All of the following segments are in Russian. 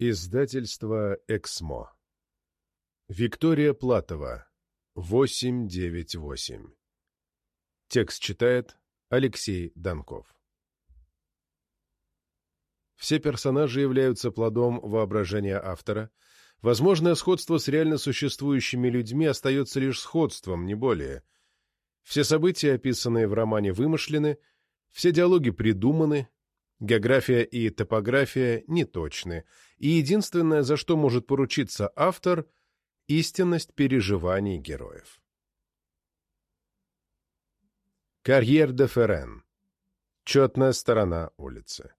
Издательство «Эксмо». Виктория Платова. 898. Текст читает Алексей Донков. Все персонажи являются плодом воображения автора. Возможное сходство с реально существующими людьми остается лишь сходством, не более. Все события, описанные в романе, вымышлены, все диалоги придуманы, География и топография неточны, и единственное, за что может поручиться автор – истинность переживаний героев. Карьер де Феррен. Четная сторона улицы.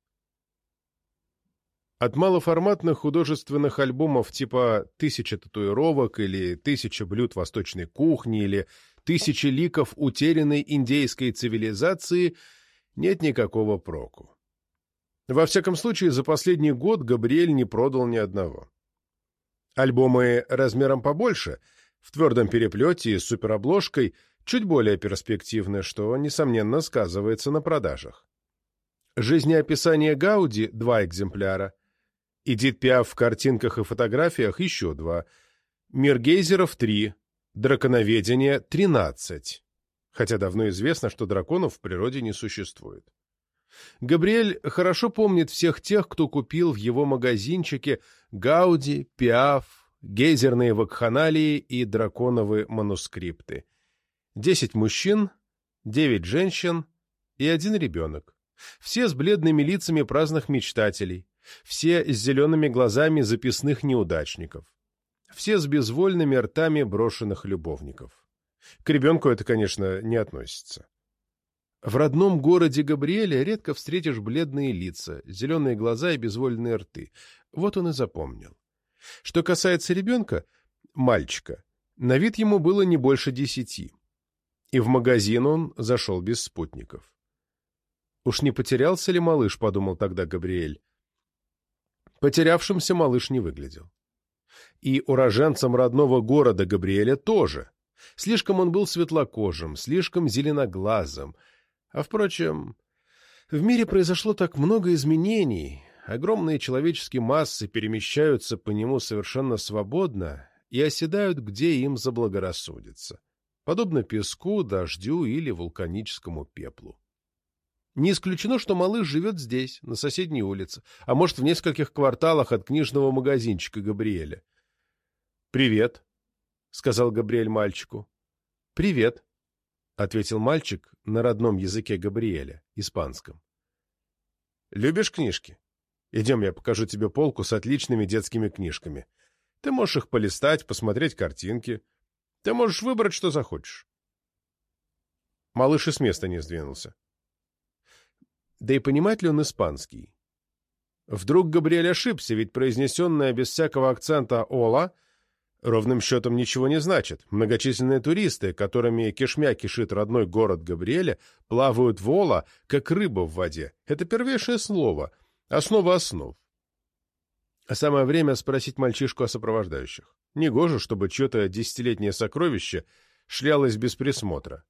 От малоформатных художественных альбомов типа «Тысяча татуировок» или «Тысяча блюд восточной кухни» или «Тысячи ликов утерянной индейской цивилизации» нет никакого проку. Во всяком случае, за последний год Габриэль не продал ни одного. Альбомы размером побольше, в твердом переплете и с суперобложкой, чуть более перспективны, что, несомненно, сказывается на продажах. Жизнеописание Гауди – два экземпляра. Эдит Пиаф в картинках и фотографиях – еще два. Мир гейзеров – три. Драконоведение – тринадцать. Хотя давно известно, что драконов в природе не существует. Габриэль хорошо помнит всех тех, кто купил в его магазинчике Гауди, Пиаф, гейзерные вакханалии и драконовые манускрипты. Десять мужчин, девять женщин и один ребенок. Все с бледными лицами праздных мечтателей, все с зелеными глазами записных неудачников, все с безвольными ртами брошенных любовников. К ребенку это, конечно, не относится. В родном городе Габриэля редко встретишь бледные лица, зеленые глаза и безвольные рты. Вот он и запомнил. Что касается ребенка, мальчика, на вид ему было не больше десяти. И в магазин он зашел без спутников. Уж не потерялся ли малыш, подумал тогда Габриэль. Потерявшимся малыш не выглядел. И уроженцем родного города Габриэля тоже. Слишком он был светлокожим, слишком зеленоглазым, а, впрочем, в мире произошло так много изменений, огромные человеческие массы перемещаются по нему совершенно свободно и оседают, где им заблагорассудится, подобно песку, дождю или вулканическому пеплу. Не исключено, что малыш живет здесь, на соседней улице, а может, в нескольких кварталах от книжного магазинчика Габриэля. «Привет», — сказал Габриэль мальчику. «Привет», — ответил мальчик на родном языке Габриэля, испанском. «Любишь книжки? Идем, я покажу тебе полку с отличными детскими книжками. Ты можешь их полистать, посмотреть картинки. Ты можешь выбрать, что захочешь». Малыш и с места не сдвинулся. Да и понимает ли он испанский? Вдруг Габриэль ошибся, ведь произнесенная без всякого акцента «Ола» — ровным счетом ничего не значит. Многочисленные туристы, которыми кишмя кишит родной город Габриэля, плавают вола, как рыба в воде. Это первейшее слово, основа основ. А самое время спросить мальчишку о сопровождающих. Негоже, чтобы чье-то десятилетнее сокровище шлялось без присмотра.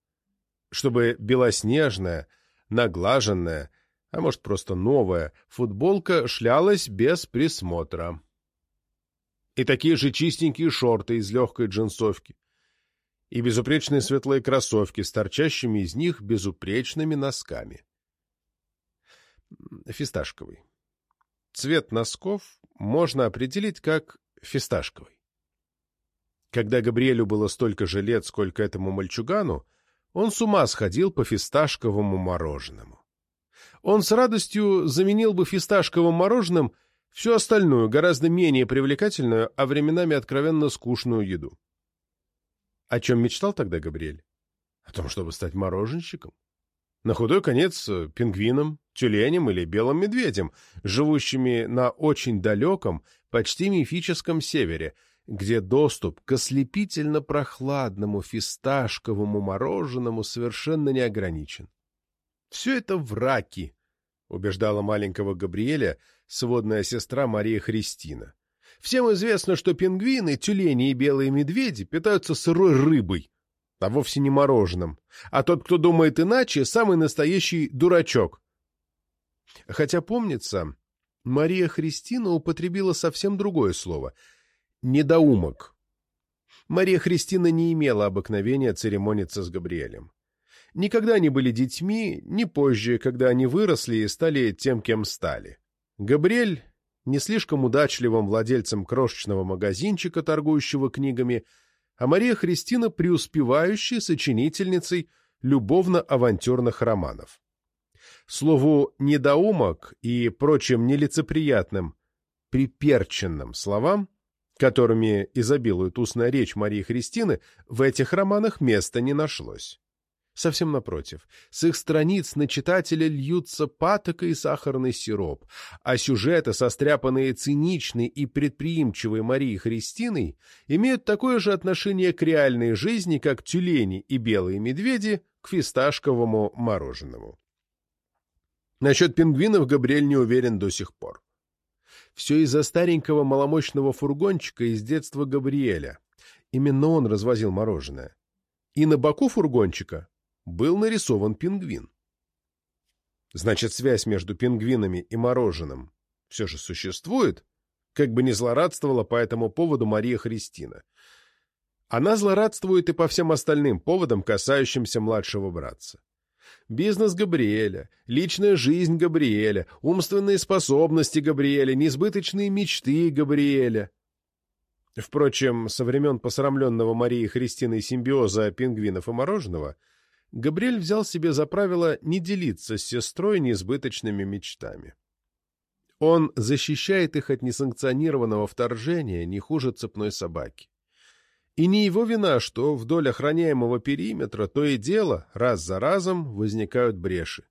Чтобы белоснежная, наглаженная, а может просто новая, футболка шлялась без присмотра и такие же чистенькие шорты из легкой джинсовки, и безупречные светлые кроссовки с торчащими из них безупречными носками. Фисташковый. Цвет носков можно определить как фисташковый. Когда Габриэлю было столько же лет, сколько этому мальчугану, он с ума сходил по фисташковому мороженому. Он с радостью заменил бы фисташковым мороженым — всю остальную, гораздо менее привлекательную, а временами откровенно скучную еду. О чем мечтал тогда Габриэль? О том, чтобы стать мороженщиком. На худой конец э, пингвином, тюленем или белым медведем, живущими на очень далеком, почти мифическом севере, где доступ к ослепительно прохладному фисташковому мороженому совершенно не ограничен. Все это враки, убеждала маленького Габриэля, сводная сестра Мария Христина. Всем известно, что пингвины, тюлени и белые медведи питаются сырой рыбой, а вовсе не мороженым. А тот, кто думает иначе, самый настоящий дурачок. Хотя, помнится, Мария Христина употребила совсем другое слово — недоумок. Мария Христина не имела обыкновения церемониться с Габриэлем. Никогда они были детьми, ни позже, когда они выросли и стали тем, кем стали. Габриэль не слишком удачливым владельцем крошечного магазинчика, торгующего книгами, а Мария Христина преуспевающей сочинительницей любовно-авантюрных романов. Слову «недоумок» и прочим нелицеприятным, приперченным словам которыми изобилует устная речь Марии Христины, в этих романах места не нашлось. Совсем напротив, с их страниц на читателя льются патока и сахарный сироп, а сюжеты, состряпанные циничной и предприимчивой Марией Христиной, имеют такое же отношение к реальной жизни, как тюлени и белые медведи к фисташковому мороженому. Насчет пингвинов Габриэль не уверен до сих пор. Все из-за старенького маломощного фургончика из детства Габриэля. Именно он развозил мороженое. И на боку фургончика был нарисован пингвин. Значит, связь между пингвинами и мороженым все же существует, как бы не злорадствовала по этому поводу Мария Христина. Она злорадствует и по всем остальным поводам, касающимся младшего братца. Бизнес Габриэля, личная жизнь Габриэля, умственные способности Габриэля, несбыточные мечты Габриэля. Впрочем, со времен посрамленного Марии Христиной симбиоза пингвинов и мороженого, Габриэль взял себе за правило не делиться с сестрой несбыточными мечтами. Он защищает их от несанкционированного вторжения не хуже цепной собаки. И не его вина, что вдоль охраняемого периметра то и дело, раз за разом, возникают бреши.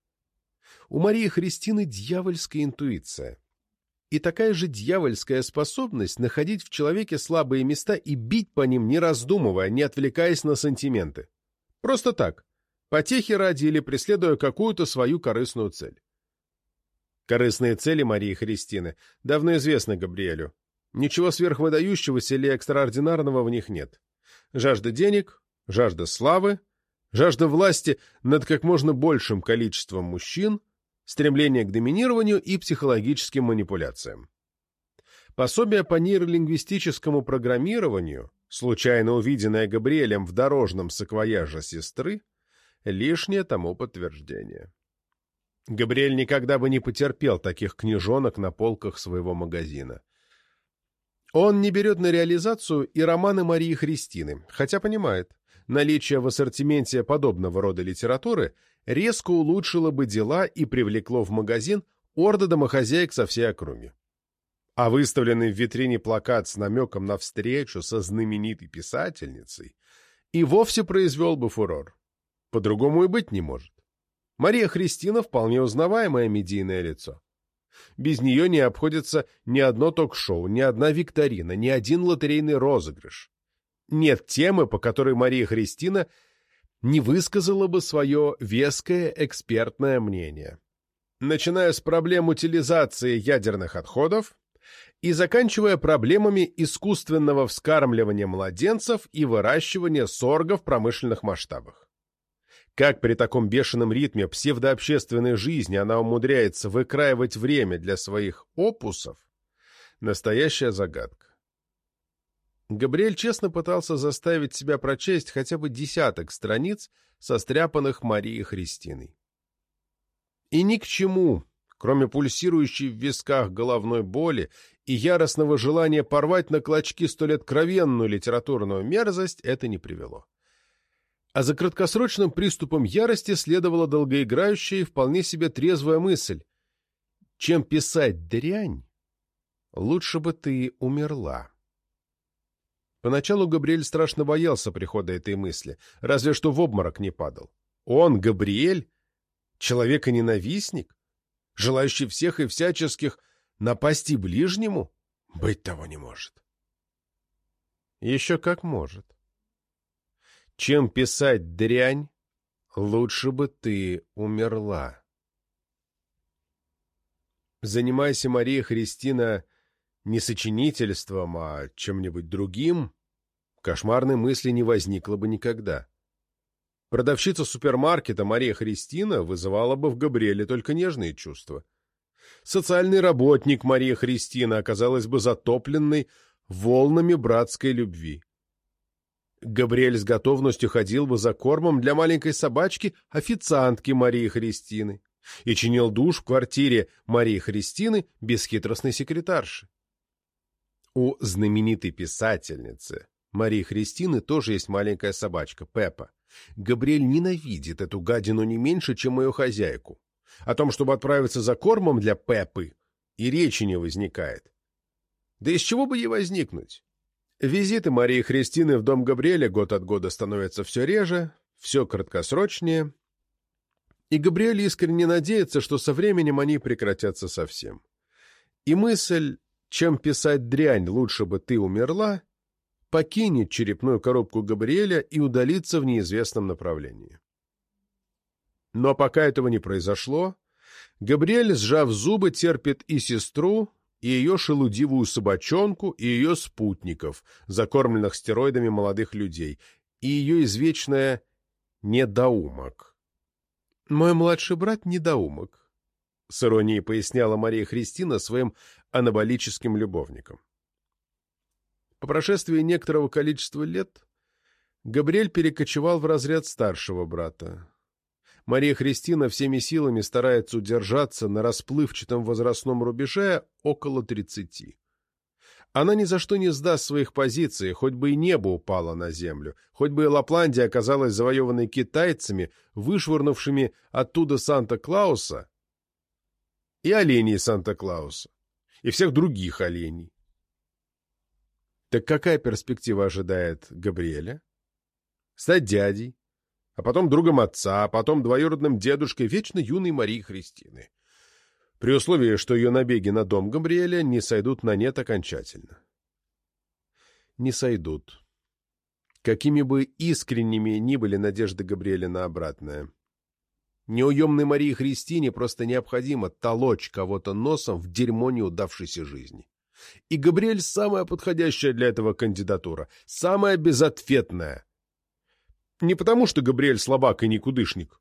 У Марии Христины дьявольская интуиция. И такая же дьявольская способность находить в человеке слабые места и бить по ним, не раздумывая, не отвлекаясь на сантименты. Просто так, потехи ради или преследуя какую-то свою корыстную цель. Корыстные цели Марии Христины давно известны Габриэлю. Ничего сверхвыдающегося или экстраординарного в них нет. Жажда денег, жажда славы, жажда власти над как можно большим количеством мужчин, стремление к доминированию и психологическим манипуляциям. Пособие по нейролингвистическому программированию, случайно увиденное Габриэлем в дорожном саквояже сестры, лишнее тому подтверждение. Габриэль никогда бы не потерпел таких книжонок на полках своего магазина. Он не берет на реализацию и романы Марии Христины, хотя понимает, наличие в ассортименте подобного рода литературы резко улучшило бы дела и привлекло в магазин орды домохозяек со всей округи. А выставленный в витрине плакат с намеком на встречу со знаменитой писательницей и вовсе произвел бы фурор. По-другому и быть не может. Мария Христина вполне узнаваемое медийное лицо. Без нее не обходится ни одно ток-шоу, ни одна викторина, ни один лотерейный розыгрыш. Нет темы, по которой Мария Христина не высказала бы свое веское экспертное мнение. Начиная с проблем утилизации ядерных отходов и заканчивая проблемами искусственного вскармливания младенцев и выращивания сорга в промышленных масштабах. Как при таком бешеном ритме псевдообщественной жизни она умудряется выкраивать время для своих опусов – настоящая загадка. Габриэль честно пытался заставить себя прочесть хотя бы десяток страниц, состряпанных Марией Христиной. И ни к чему, кроме пульсирующей в висках головной боли и яростного желания порвать на клочки столь откровенную литературную мерзость, это не привело а за краткосрочным приступом ярости следовала долгоиграющая и вполне себе трезвая мысль. Чем писать дрянь, лучше бы ты умерла. Поначалу Габриэль страшно боялся прихода этой мысли, разве что в обморок не падал. Он, Габриэль, человека-ненавистник, желающий всех и всяческих напасти ближнему, быть того не может. Еще как может. Чем писать дрянь, лучше бы ты умерла. Занимайся, Мария Христина, не сочинительством, а чем-нибудь другим, кошмарной мысли не возникло бы никогда. Продавщица супермаркета Мария Христина вызывала бы в Габриэле только нежные чувства. Социальный работник Мария Христина оказалась бы затопленной волнами братской любви. Габриэль с готовностью ходил бы за кормом для маленькой собачки официантки Марии Христины и чинил душ в квартире Марии Христины бесхитростной секретарши. У знаменитой писательницы Марии Христины тоже есть маленькая собачка, Пеппа. Габриэль ненавидит эту гадину не меньше, чем мою хозяйку. О том, чтобы отправиться за кормом для Пеппы, и речи не возникает. Да из чего бы ей возникнуть? Визиты Марии Христины в дом Габриэля год от года становятся все реже, все краткосрочнее, и Габриэль искренне надеется, что со временем они прекратятся совсем. И мысль, чем писать дрянь, лучше бы ты умерла, покинет черепную коробку Габриэля и удалится в неизвестном направлении. Но пока этого не произошло, Габриэль, сжав зубы, терпит и сестру, и ее шелудивую собачонку, и ее спутников, закормленных стероидами молодых людей, и ее извечное «недоумок». «Мой младший брат — недоумок», — с иронией поясняла Мария Христина своим анаболическим любовникам. По прошествии некоторого количества лет Габриэль перекочевал в разряд старшего брата. Мария Христина всеми силами старается удержаться на расплывчатом возрастном рубеже около тридцати. Она ни за что не сдаст своих позиций, хоть бы и небо упало на землю, хоть бы и Лапландия оказалась завоеванной китайцами, вышвырнувшими оттуда Санта-Клауса и оленей Санта-Клауса, и всех других оленей. Так какая перспектива ожидает Габриэля? Стать дядей, а потом другом отца, а потом двоюродным дедушкой вечно юной Марии Христины. При условии, что ее набеги на дом Габриэля не сойдут на нет окончательно. Не сойдут. Какими бы искренними ни были надежды Габриэля на обратное. Неуемной Марии Христине просто необходимо толочь кого-то носом в дерьмо неудавшейся жизни. И Габриэль самая подходящая для этого кандидатура, самая безответная. Не потому, что Габриэль слабак и никудышник,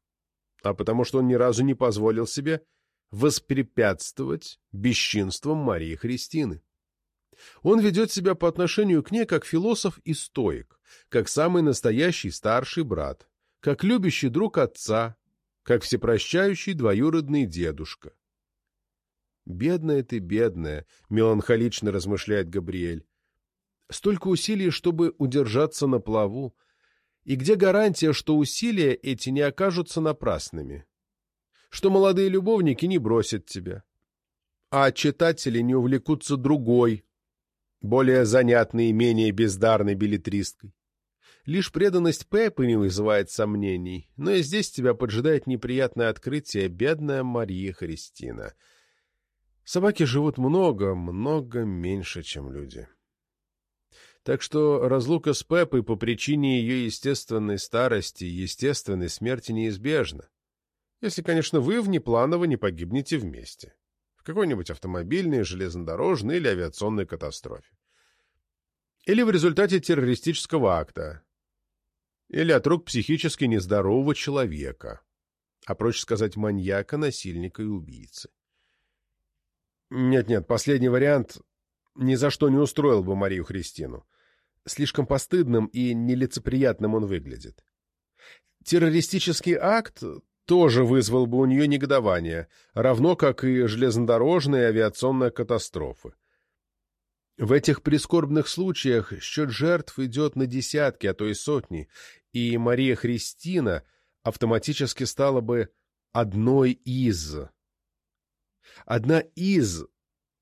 а потому, что он ни разу не позволил себе воспрепятствовать бесчинствам Марии Христины. Он ведет себя по отношению к ней как философ и стоик, как самый настоящий старший брат, как любящий друг отца, как всепрощающий двоюродный дедушка. «Бедная ты, бедная», — меланхолично размышляет Габриэль. «Столько усилий, чтобы удержаться на плаву. И где гарантия, что усилия эти не окажутся напрасными? Что молодые любовники не бросят тебя? А читатели не увлекутся другой, более занятной и менее бездарной билетристкой? Лишь преданность Пеппы не вызывает сомнений, но и здесь тебя поджидает неприятное открытие, бедная Мария Христина — Собаки живут много, много меньше, чем люди. Так что разлука с Пеппой по причине ее естественной старости и естественной смерти неизбежна. Если, конечно, вы внепланово не погибнете вместе. В какой-нибудь автомобильной, железнодорожной или авиационной катастрофе. Или в результате террористического акта. Или от рук психически нездорового человека. А проще сказать маньяка, насильника и убийцы. Нет-нет, последний вариант ни за что не устроил бы Марию Христину. Слишком постыдным и нелицеприятным он выглядит. Террористический акт тоже вызвал бы у нее негодование, равно как и железнодорожная и авиационная катастрофы. В этих прискорбных случаях счет жертв идет на десятки, а то и сотни, и Мария Христина автоматически стала бы одной из Одна из...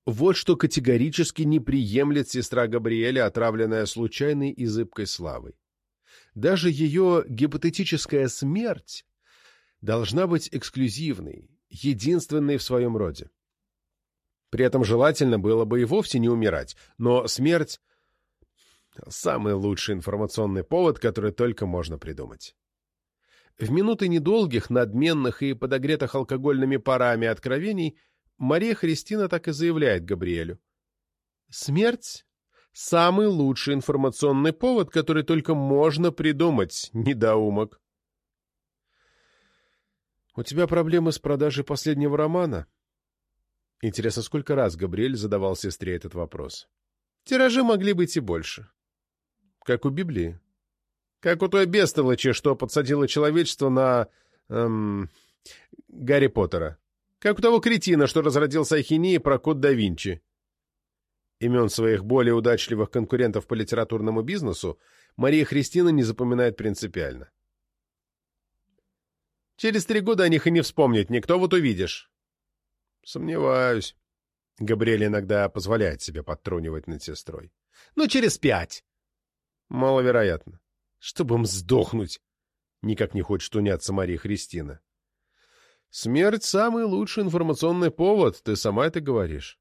Вот что категорически не приемлет сестра Габриэля, отравленная случайной и зыбкой славой. Даже ее гипотетическая смерть должна быть эксклюзивной, единственной в своем роде. При этом желательно было бы и вовсе не умирать, но смерть — самый лучший информационный повод, который только можно придумать. В минуты недолгих, надменных и подогретых алкогольными парами откровений — Мария Христина так и заявляет Габриэлю. «Смерть — самый лучший информационный повод, который только можно придумать, недоумок». «У тебя проблемы с продажей последнего романа?» Интересно, сколько раз Габриэль задавал сестре этот вопрос? Тиражи могли быть и больше. Как у Библии. Как у той бестолочи, что подсадила человечество на... Эм, Гарри Поттера. Как у того кретина, что разродился ахинеей про код да Винчи. Имен своих более удачливых конкурентов по литературному бизнесу Мария Христина не запоминает принципиально. Через три года о них и не вспомнит никто, вот увидишь. Сомневаюсь. Габриэль иногда позволяет себе подтрунивать над сестрой. Ну, через пять. Маловероятно. Чтобы им сдохнуть. Никак не хочет уняться Мария Христина. Смерть — самый лучший информационный повод, ты сама это говоришь.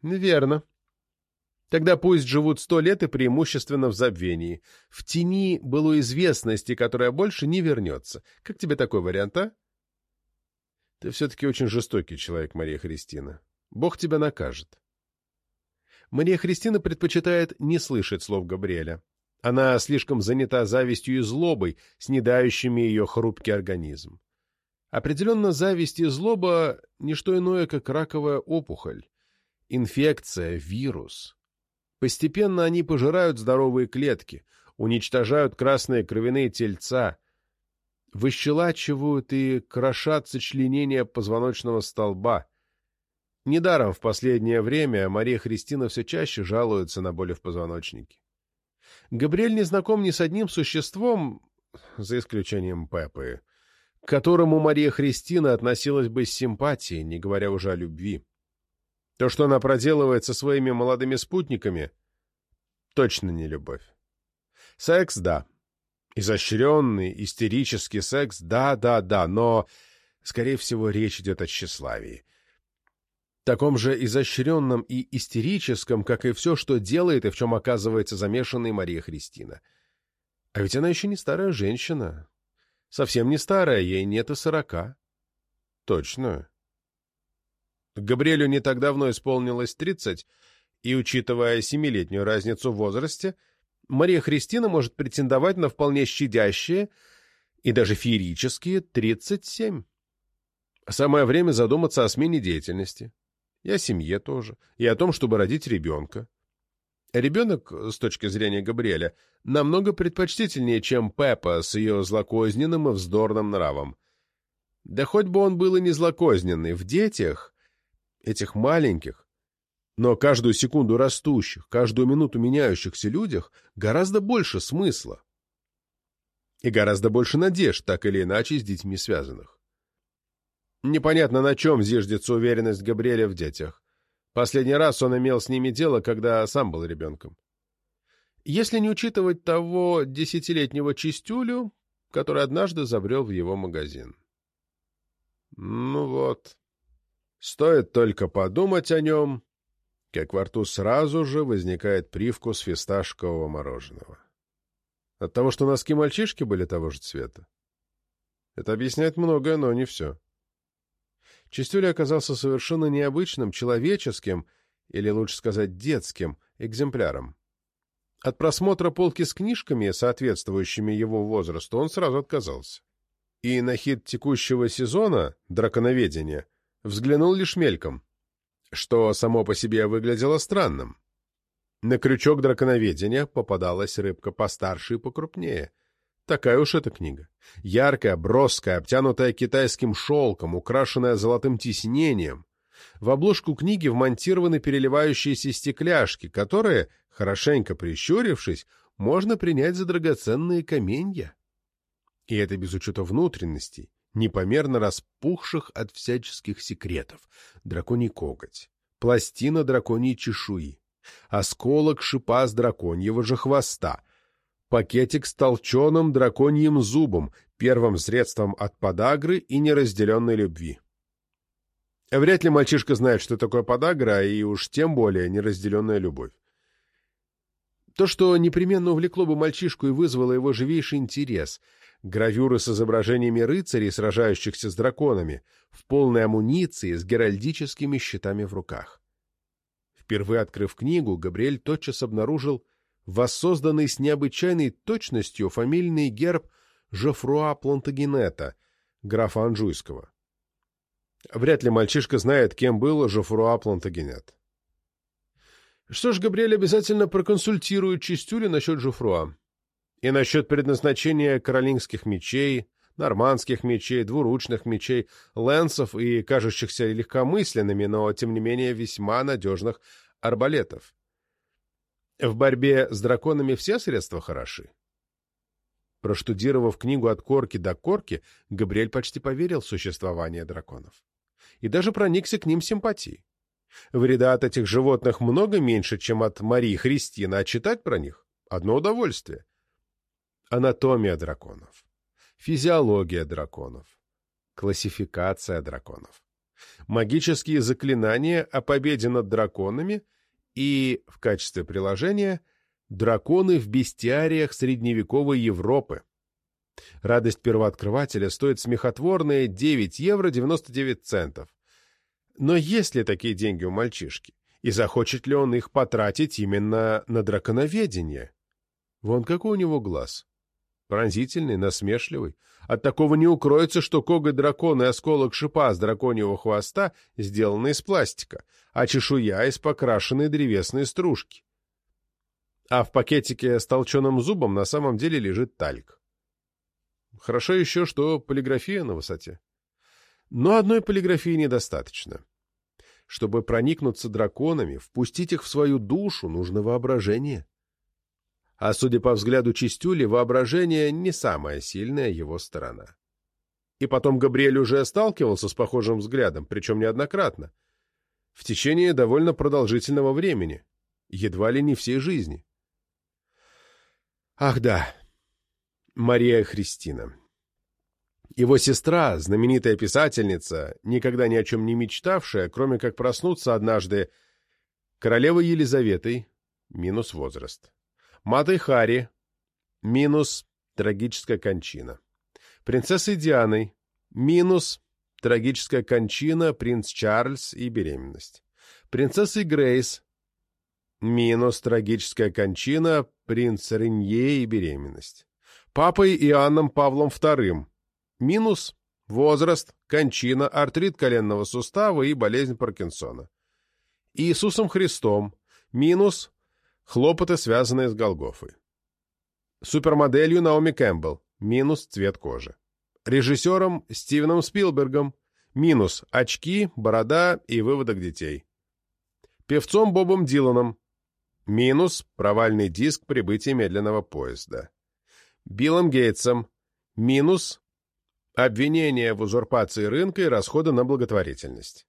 Верно. Тогда пусть живут сто лет и преимущественно в забвении, в тени былой известности, которая больше не вернется. Как тебе такой вариант, а? Ты все-таки очень жестокий человек, Мария Христина. Бог тебя накажет. Мария Христина предпочитает не слышать слов Габриэля. Она слишком занята завистью и злобой, снедающими ее хрупкий организм. Определенно, зависть и злоба — не что иное, как раковая опухоль, инфекция, вирус. Постепенно они пожирают здоровые клетки, уничтожают красные кровяные тельца, выщелачивают и крошат сочленения позвоночного столба. Недаром в последнее время Мария Христина все чаще жалуется на боли в позвоночнике. Габриэль не знаком ни с одним существом, за исключением Пеппы, к которому Мария Христина относилась бы с симпатией, не говоря уже о любви. То, что она проделывает со своими молодыми спутниками, точно не любовь. Секс — да. Изощренный, истерический секс — да, да, да, но, скорее всего, речь идет о тщеславии. Таком же изощренном и истерическом, как и все, что делает и в чем оказывается замешанной Мария Христина. А ведь она еще не старая женщина. Совсем не старая, ей нет и сорока. Точно. Габриэлю не так давно исполнилось тридцать, и, учитывая семилетнюю разницу в возрасте, Мария Христина может претендовать на вполне щадящие и даже феерические тридцать семь. Самое время задуматься о смене деятельности. И о семье тоже, и о том, чтобы родить ребенка. Ребенок, с точки зрения Габриэля, намного предпочтительнее, чем Пеппа с ее злокозненным и вздорным нравом. Да хоть бы он был и не злокозненный, в детях этих маленьких, но каждую секунду растущих, каждую минуту меняющихся людях гораздо больше смысла. И гораздо больше надежд, так или иначе, с детьми связанных. Непонятно, на чем зиждется уверенность Габриэля в детях. Последний раз он имел с ними дело, когда сам был ребенком. Если не учитывать того десятилетнего чистюлю, который однажды забрел в его магазин. Ну вот, Стоит только подумать о нем, как во рту сразу же возникает привкус фисташкового мороженого. От того, что носки мальчишки были того же цвета. Это объясняет многое, но не все. Чистюля оказался совершенно необычным, человеческим, или лучше сказать, детским, экземпляром. От просмотра полки с книжками, соответствующими его возрасту, он сразу отказался. И на хит текущего сезона «Драконоведение» взглянул лишь мельком, что само по себе выглядело странным. На крючок драконоведения попадалась рыбка постарше и покрупнее. Такая уж эта книга. Яркая, броская, обтянутая китайским шелком, украшенная золотым тиснением. В обложку книги вмонтированы переливающиеся стекляшки, которые, хорошенько прищурившись, можно принять за драгоценные каменья. И это без учета внутренностей, непомерно распухших от всяческих секретов, драконий коготь, пластина драконьей чешуи, осколок шипа с драконьего же хвоста, пакетик с толченым драконьим зубом, первым средством от подагры и неразделенной любви. Вряд ли мальчишка знает, что такое подагра, и уж тем более неразделенная любовь. То, что непременно увлекло бы мальчишку и вызвало его живейший интерес — гравюры с изображениями рыцарей, сражающихся с драконами, в полной амуниции с геральдическими щитами в руках. Впервые открыв книгу, Габриэль тотчас обнаружил воссозданный с необычайной точностью фамильный герб Жофруа Плантагенета, графа Анжуйского. Вряд ли мальчишка знает, кем был Жофруа Плантагенет. Что ж, Габриэль обязательно проконсультирует Чистюли насчет Жофруа. И насчет предназначения каролингских мечей, нормандских мечей, двуручных мечей, лэнсов и кажущихся легкомысленными, но, тем не менее, весьма надежных арбалетов. В борьбе с драконами все средства хороши. Проштудировав книгу от корки до корки, Габриэль почти поверил в существование драконов. И даже проникся к ним симпатией. Вреда от этих животных много меньше, чем от Марии Христины, а читать про них — одно удовольствие. Анатомия драконов, физиология драконов, классификация драконов, магические заклинания о победе над драконами и, в качестве приложения, драконы в бестиариях средневековой Европы. Радость первооткрывателя стоит смехотворные 9 евро 99 центов. Но есть ли такие деньги у мальчишки? И захочет ли он их потратить именно на драконоведение? Вон какой у него глаз. Пронзительный, насмешливый. От такого не укроется, что коготь дракона и осколок шипа с драконьего хвоста сделаны из пластика, а чешуя из покрашенной древесной стружки. А в пакетике с толченым зубом на самом деле лежит тальк. Хорошо еще, что полиграфия на высоте. Но одной полиграфии недостаточно. Чтобы проникнуться драконами, впустить их в свою душу, нужно воображение. А судя по взгляду Чистюли, воображение не самая сильная его сторона. И потом Габриэль уже сталкивался с похожим взглядом, причем неоднократно. В течение довольно продолжительного времени, едва ли не всей жизни. Ах да, Мария Христина. Его сестра, знаменитая писательница, никогда ни о чем не мечтавшая, кроме как проснуться однажды королевой Елизаветой, минус возраст, матой Хари, минус трагическая кончина, принцессой Дианой, минус трагическая кончина, принц Чарльз и беременность, принцессой Грейс, минус трагическая кончина, принц Ренье и беременность, папой Иоанном Павлом II, Минус – возраст, кончина, артрит коленного сустава и болезнь Паркинсона. Иисусом Христом. Минус – хлопоты, связанные с Голгофой. Супермоделью Наоми Кэмпбелл. Минус – цвет кожи. Режиссером Стивеном Спилбергом. Минус – очки, борода и выводок детей. Певцом Бобом Диланом. Минус – провальный диск прибытия медленного поезда. Биллом Гейтсом. Минус обвинения в узурпации рынка и расходы на благотворительность.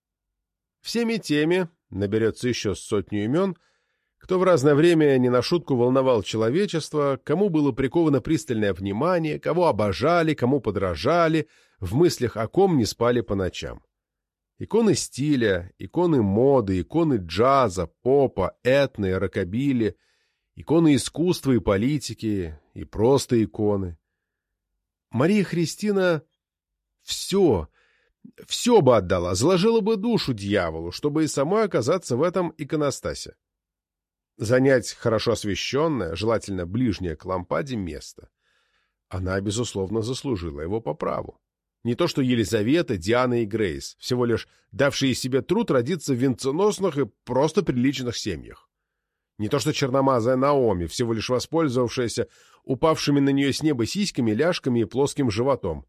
Всеми теми, наберется еще сотню имен, кто в разное время не на шутку волновал человечество, кому было приковано пристальное внимание, кого обожали, кому подражали, в мыслях о ком не спали по ночам. Иконы стиля, иконы моды, иконы джаза, попа, этны, рокобили, иконы искусства и политики, и просто иконы. Мария Христина все, все бы отдала, заложила бы душу дьяволу, чтобы и самой оказаться в этом иконостасе. Занять хорошо освещенное, желательно ближнее к лампаде, место. Она, безусловно, заслужила его по праву. Не то что Елизавета, Диана и Грейс, всего лишь давшие себе труд родиться в венценосных и просто приличных семьях. Не то что черномазая Наоми, всего лишь воспользовавшаяся упавшими на нее с неба сиськами, ляжками и плоским животом.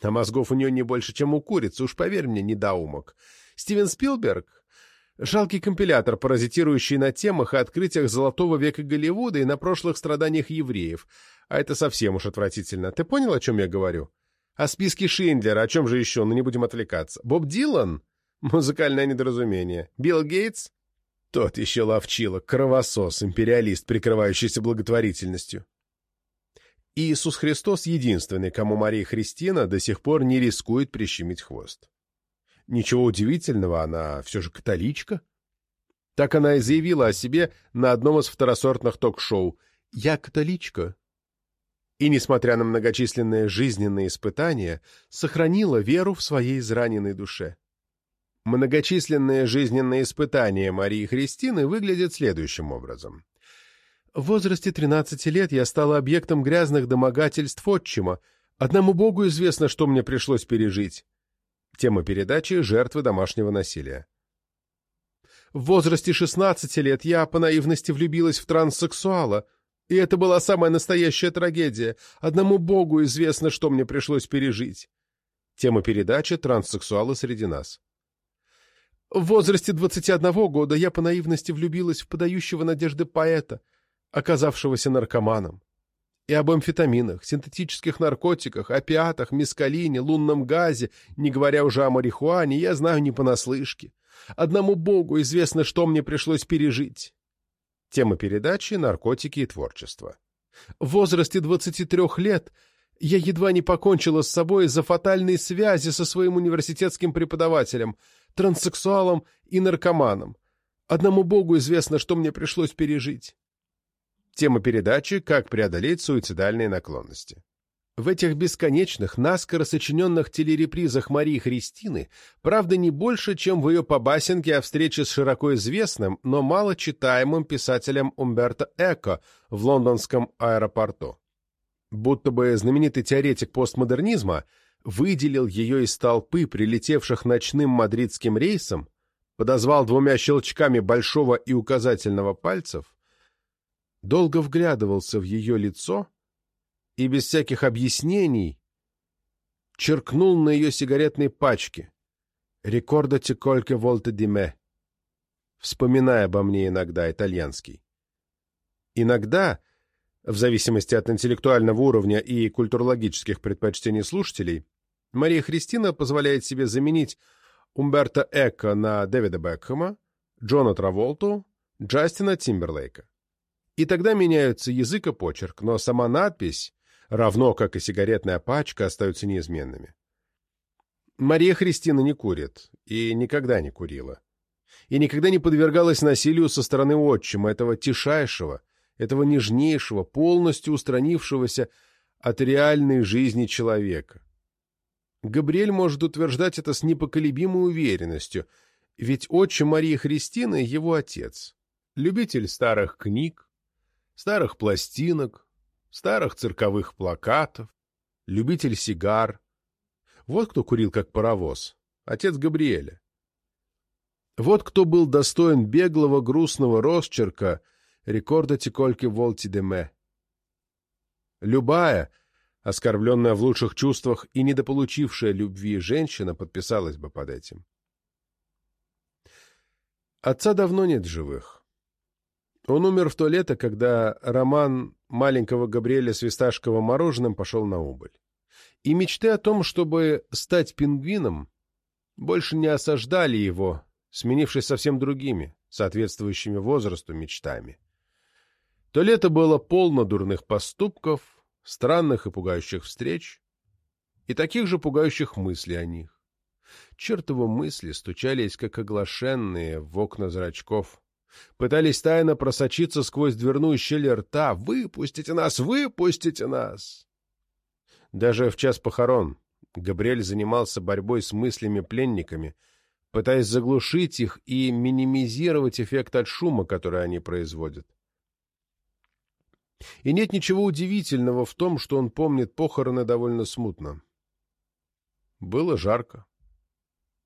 А мозгов у нее не больше, чем у курицы, уж поверь мне, недоумок. Стивен Спилберг — жалкий компилятор, паразитирующий на темах и открытиях золотого века Голливуда и на прошлых страданиях евреев. А это совсем уж отвратительно. Ты понял, о чем я говорю? О списке Шиндлера, о чем же еще, но ну, не будем отвлекаться. Боб Дилан? Музыкальное недоразумение. Билл Гейтс? Тот еще ловчило, кровосос, империалист, прикрывающийся благотворительностью. Иисус Христос единственный, кому Мария Христина до сих пор не рискует прищемить хвост. Ничего удивительного, она все же католичка. Так она и заявила о себе на одном из второсортных ток-шоу «Я католичка». И, несмотря на многочисленные жизненные испытания, сохранила веру в своей израненной душе. Многочисленные жизненные испытания Марии Христины выглядят следующим образом. В возрасте 13 лет я стала объектом грязных домогательств отчима. Одному богу известно, что мне пришлось пережить. Тема передачи «Жертвы домашнего насилия». В возрасте 16 лет я по наивности влюбилась в транссексуала, и это была самая настоящая трагедия. Одному богу известно, что мне пришлось пережить. Тема передачи «Транссексуалы среди нас». В возрасте 21 года я по наивности влюбилась в подающего надежды поэта, оказавшегося наркоманом. И об амфетаминах, синтетических наркотиках, опиатах, мискалине, лунном газе, не говоря уже о марихуане, я знаю не понаслышке. Одному богу известно, что мне пришлось пережить. Тема передачи «Наркотики и творчество». В возрасте 23 лет я едва не покончила с собой из-за фатальной связи со своим университетским преподавателем, транссексуалом и наркоманом. Одному богу известно, что мне пришлось пережить. Тема передачи «Как преодолеть суицидальные наклонности». В этих бесконечных, наскоро сочиненных телерепризах Марии Христины правда не больше, чем в ее побасенке о встрече с широко известным, но мало читаемым писателем Умберто Эко в лондонском аэропорту. Будто бы знаменитый теоретик постмодернизма выделил ее из толпы, прилетевших ночным мадридским рейсом, подозвал двумя щелчками большого и указательного пальцев, долго вглядывался в ее лицо и без всяких объяснений черкнул на ее сигаретной пачке «Рекордате кольке волте диме», вспоминая обо мне иногда итальянский. Иногда, в зависимости от интеллектуального уровня и культурологических предпочтений слушателей, Мария Христина позволяет себе заменить Умберто Эко на Дэвида Бекхэма, Джона Траволту, Джастина Тимберлейка. И тогда меняются язык и почерк, но сама надпись равно как и сигаретная пачка, остаются неизменными. Мария Христина не курит и никогда не курила. И никогда не подвергалась насилию со стороны отчима, этого тишайшего, этого нежнейшего, полностью устранившегося от реальной жизни человека. Габриэль может утверждать это с непоколебимой уверенностью, ведь отчим Марии Христины — его отец, любитель старых книг, старых пластинок, старых цирковых плакатов, любитель сигар. Вот кто курил как паровоз, отец Габриэля. Вот кто был достоин беглого грустного росчерка рекорда Тикольки Волти-де-Ме. Любая, оскорбленная в лучших чувствах и недополучившая любви женщина, подписалась бы под этим. Отца давно нет живых. Он умер в то лето, когда роман маленького Габриэля Свисташкова мороженым пошел на убыль. И мечты о том, чтобы стать пингвином, больше не осаждали его, сменившись совсем другими, соответствующими возрасту мечтами. То лето было полно дурных поступков, странных и пугающих встреч, и таких же пугающих мыслей о них. Чертовы мысли стучались, как оглашенные, в окна зрачков — пытались тайно просочиться сквозь дверную щель рта. «Выпустите нас! Выпустите нас!» Даже в час похорон Габриэль занимался борьбой с мыслями-пленниками, пытаясь заглушить их и минимизировать эффект от шума, который они производят. И нет ничего удивительного в том, что он помнит похороны довольно смутно. Было жарко.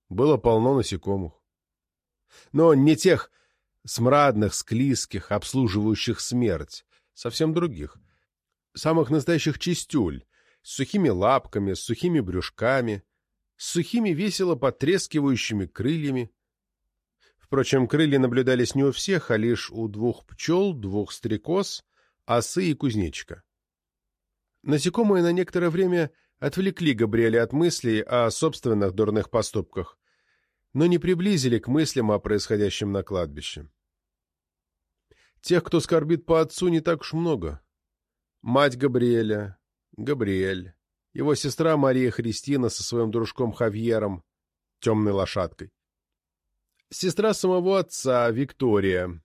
Было полно насекомых. Но не тех, смрадных, склизких, обслуживающих смерть, совсем других, самых настоящих чистюль, с сухими лапками, с сухими брюшками, с сухими весело потрескивающими крыльями. Впрочем, крылья наблюдались не у всех, а лишь у двух пчел, двух стрекоз, осы и кузнечика. Насекомые на некоторое время отвлекли Габриэля от мыслей о собственных дурных поступках, но не приблизили к мыслям о происходящем на кладбище. Тех, кто скорбит по отцу, не так уж много. Мать Габриэля, Габриэль, его сестра Мария Христина со своим дружком Хавьером, темной лошадкой. Сестра самого отца, Виктория.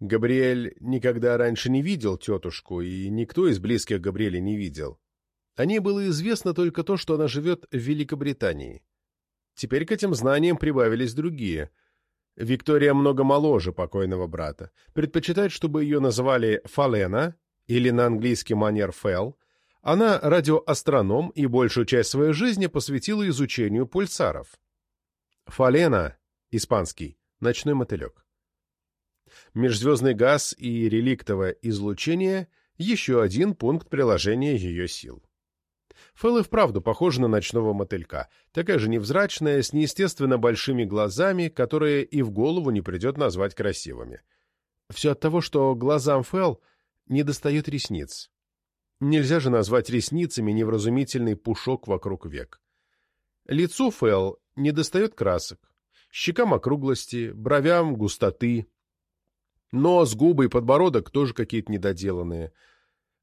Габриэль никогда раньше не видел тетушку, и никто из близких Габриэля не видел. О ней было известно только то, что она живет в Великобритании. Теперь к этим знаниям прибавились другие. Виктория много моложе покойного брата. Предпочитает, чтобы ее называли Фалена, или на английский манер Фэл, Она радиоастроном и большую часть своей жизни посвятила изучению пульсаров. Фалена, испанский, ночной мотылек. Межзвездный газ и реликтовое излучение – еще один пункт приложения ее сил. Фэл и вправду похожа на ночного мотылька, такая же невзрачная, с неестественно большими глазами, которые и в голову не придет назвать красивыми. Все от того, что глазам Фэл недостает ресниц. Нельзя же назвать ресницами невразумительный пушок вокруг век. Лицу Фэл недостает красок, щекам округлости, бровям густоты. Нос, губы и подбородок тоже какие-то недоделанные.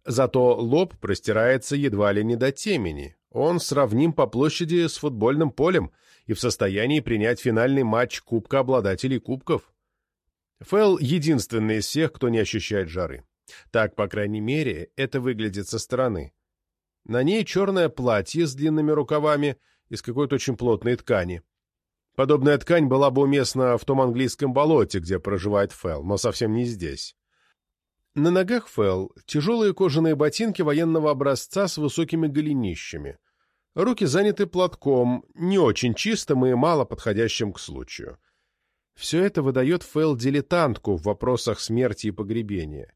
Зато лоб простирается едва ли не до темени. Он сравним по площади с футбольным полем и в состоянии принять финальный матч Кубка обладателей кубков. Фэл единственный из всех, кто не ощущает жары. Так, по крайней мере, это выглядит со стороны. На ней черное платье с длинными рукавами из какой-то очень плотной ткани. Подобная ткань была бы уместна в том английском болоте, где проживает Фэл, но совсем не здесь. На ногах Фэл тяжелые кожаные ботинки военного образца с высокими голенищами. Руки заняты платком, не очень чистым и мало подходящим к случаю. Все это выдает Фэл дилетантку в вопросах смерти и погребения.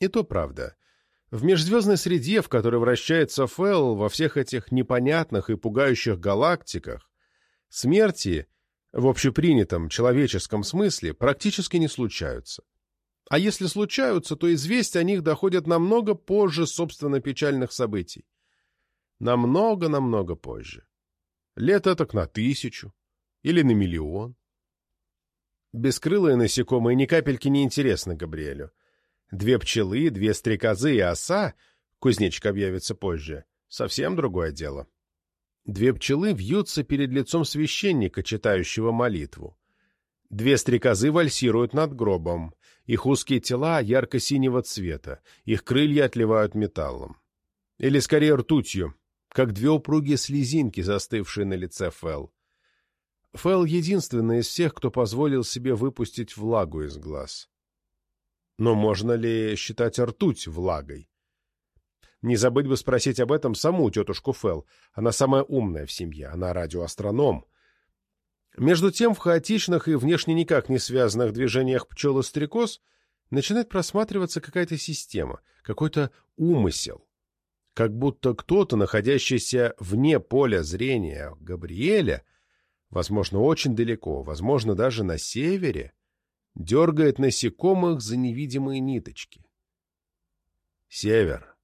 И то правда. В межзвездной среде, в которой вращается Фэл, во всех этих непонятных и пугающих галактиках, смерти, в общепринятом человеческом смысле, практически не случаются. А если случаются, то известия о них доходят намного позже, собственно, печальных событий. Намного-намного позже. Лет так на тысячу или на миллион. Бескрылые насекомые ни капельки не интересны Габриэлю. Две пчелы, две стрекозы и оса, кузнечик объявится позже, совсем другое дело. Две пчелы вьются перед лицом священника, читающего молитву. Две стрекозы вальсируют над гробом. Их узкие тела ярко-синего цвета, их крылья отливают металлом. Или скорее ртутью, как две упругие слезинки, застывшие на лице Фэл. Фэл единственный из всех, кто позволил себе выпустить влагу из глаз. Но можно ли считать ртуть влагой? Не забыть бы спросить об этом саму тетушку Фэл. Она самая умная в семье, она радиоастроном. Между тем, в хаотичных и внешне никак не связанных движениях пчел и стрекоз начинает просматриваться какая-то система, какой-то умысел. Как будто кто-то, находящийся вне поля зрения Габриэля, возможно, очень далеко, возможно, даже на севере, дергает насекомых за невидимые ниточки. Север.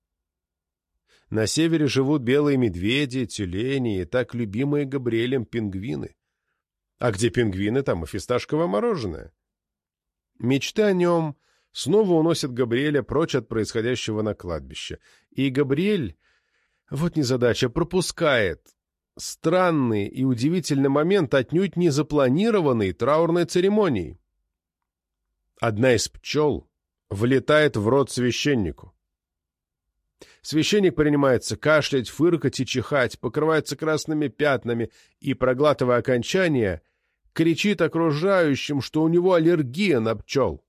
На севере живут белые медведи, тюлени и так любимые Габриэлем пингвины. А где пингвины, там и фисташковое мороженое. Мечты о нем снова уносят Габриэля прочь от происходящего на кладбище. И Габриэль, вот незадача, пропускает странный и удивительный момент отнюдь не запланированной траурной церемонии. Одна из пчел влетает в рот священнику. Священник принимается кашлять, фыркать и чихать, покрывается красными пятнами и, проглатывая окончание, кричит окружающим, что у него аллергия на пчел.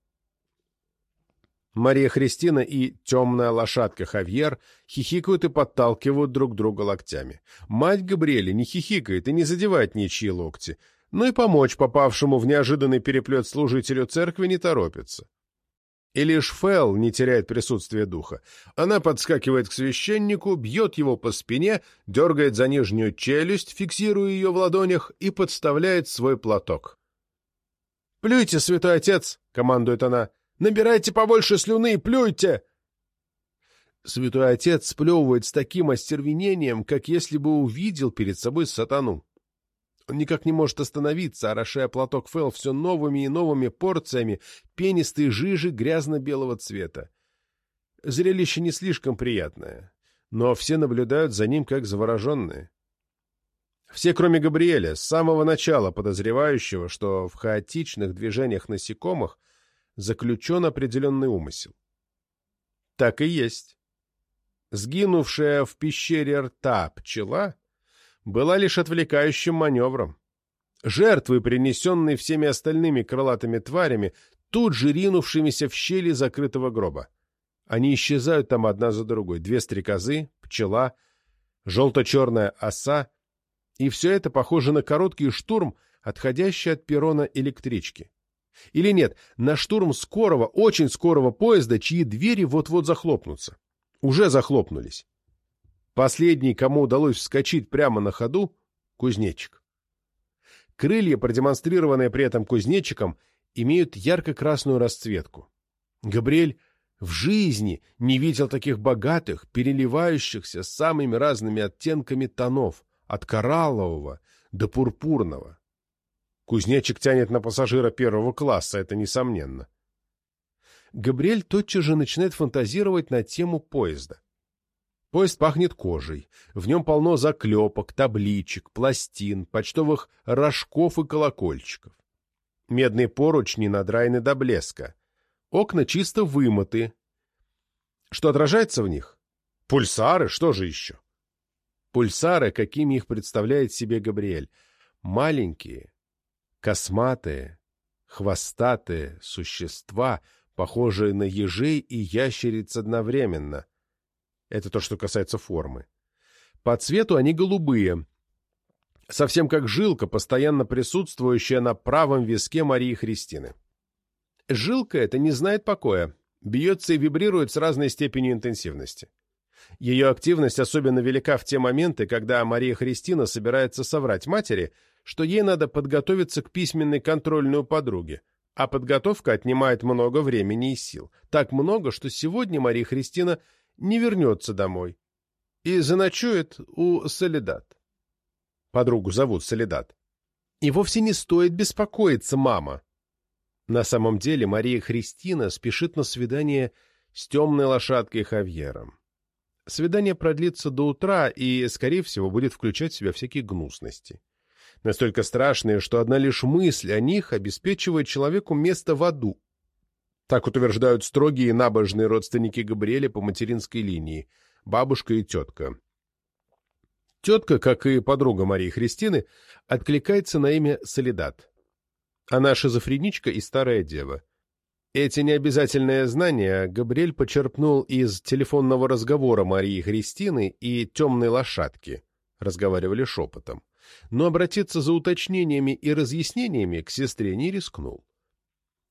Мария Христина и темная лошадка Хавьер хихикают и подталкивают друг друга локтями. Мать Габриэля не хихикает и не задевает ничьи локти, но и помочь попавшему в неожиданный переплет служителю церкви не торопится. И лишь Фэл не теряет присутствие духа. Она подскакивает к священнику, бьет его по спине, дергает за нижнюю челюсть, фиксируя ее в ладонях, и подставляет свой платок. «Плюйте, святой отец!» — командует она. «Набирайте побольше слюны и плюйте!» Святой отец сплевывает с таким остервенением, как если бы увидел перед собой сатану. Он никак не может остановиться, орошая платок Фэл все новыми и новыми порциями пенистой жижи грязно-белого цвета. Зрелище не слишком приятное, но все наблюдают за ним как завороженные. Все, кроме Габриэля, с самого начала подозревающего, что в хаотичных движениях насекомых заключен определенный умысел. Так и есть. Сгинувшая в пещере рта пчела — была лишь отвлекающим маневром. Жертвы, принесенные всеми остальными крылатыми тварями, тут же ринувшимися в щели закрытого гроба. Они исчезают там одна за другой. Две стрекозы, пчела, желто-черная оса. И все это похоже на короткий штурм, отходящий от перрона электрички. Или нет, на штурм скорого, очень скорого поезда, чьи двери вот-вот захлопнутся. Уже захлопнулись. Последний, кому удалось вскочить прямо на ходу — кузнечик. Крылья, продемонстрированные при этом кузнечиком, имеют ярко-красную расцветку. Габриэль в жизни не видел таких богатых, переливающихся самыми разными оттенками тонов, от кораллового до пурпурного. Кузнечик тянет на пассажира первого класса, это несомненно. Габриэль тотчас же начинает фантазировать на тему поезда. Поезд пахнет кожей, в нем полно заклепок, табличек, пластин, почтовых рожков и колокольчиков. Медные поручни надраены до блеска. Окна чисто вымыты. Что отражается в них? Пульсары, что же еще? Пульсары, какими их представляет себе Габриэль. Маленькие, косматые, хвостатые существа, похожие на ежей и ящериц одновременно. Это то, что касается формы. По цвету они голубые, совсем как жилка, постоянно присутствующая на правом виске Марии Христины. Жилка эта не знает покоя, бьется и вибрирует с разной степенью интенсивности. Ее активность особенно велика в те моменты, когда Мария Христина собирается соврать матери – что ей надо подготовиться к письменной контрольной у подруги, а подготовка отнимает много времени и сил. Так много, что сегодня Мария Христина не вернется домой и заночует у Солидат. Подругу зовут Солидат. И вовсе не стоит беспокоиться, мама. На самом деле Мария Христина спешит на свидание с темной лошадкой Хавьером. Свидание продлится до утра и, скорее всего, будет включать в себя всякие гнусности настолько страшные, что одна лишь мысль о них обеспечивает человеку место в аду. Так утверждают строгие набожные родственники Габриэля по материнской линии, бабушка и тетка. Тетка, как и подруга Марии Христины, откликается на имя Солидат. Она шизофреничка и старая дева. Эти необязательные знания Габриэль почерпнул из телефонного разговора Марии Христины и темной лошадки. Разговаривали шепотом но обратиться за уточнениями и разъяснениями к сестре не рискнул.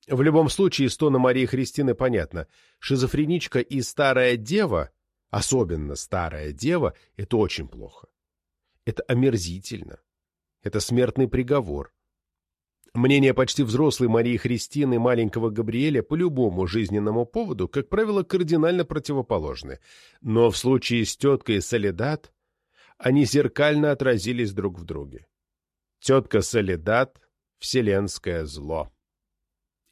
В любом случае, из тона Марии Христины понятно. Шизофреничка и старая дева, особенно старая дева, это очень плохо. Это омерзительно. Это смертный приговор. Мнение почти взрослой Марии Христины и маленького Габриэля по любому жизненному поводу, как правило, кардинально противоположны. Но в случае с теткой Солидат они зеркально отразились друг в друге. Тетка Солидат — вселенское зло.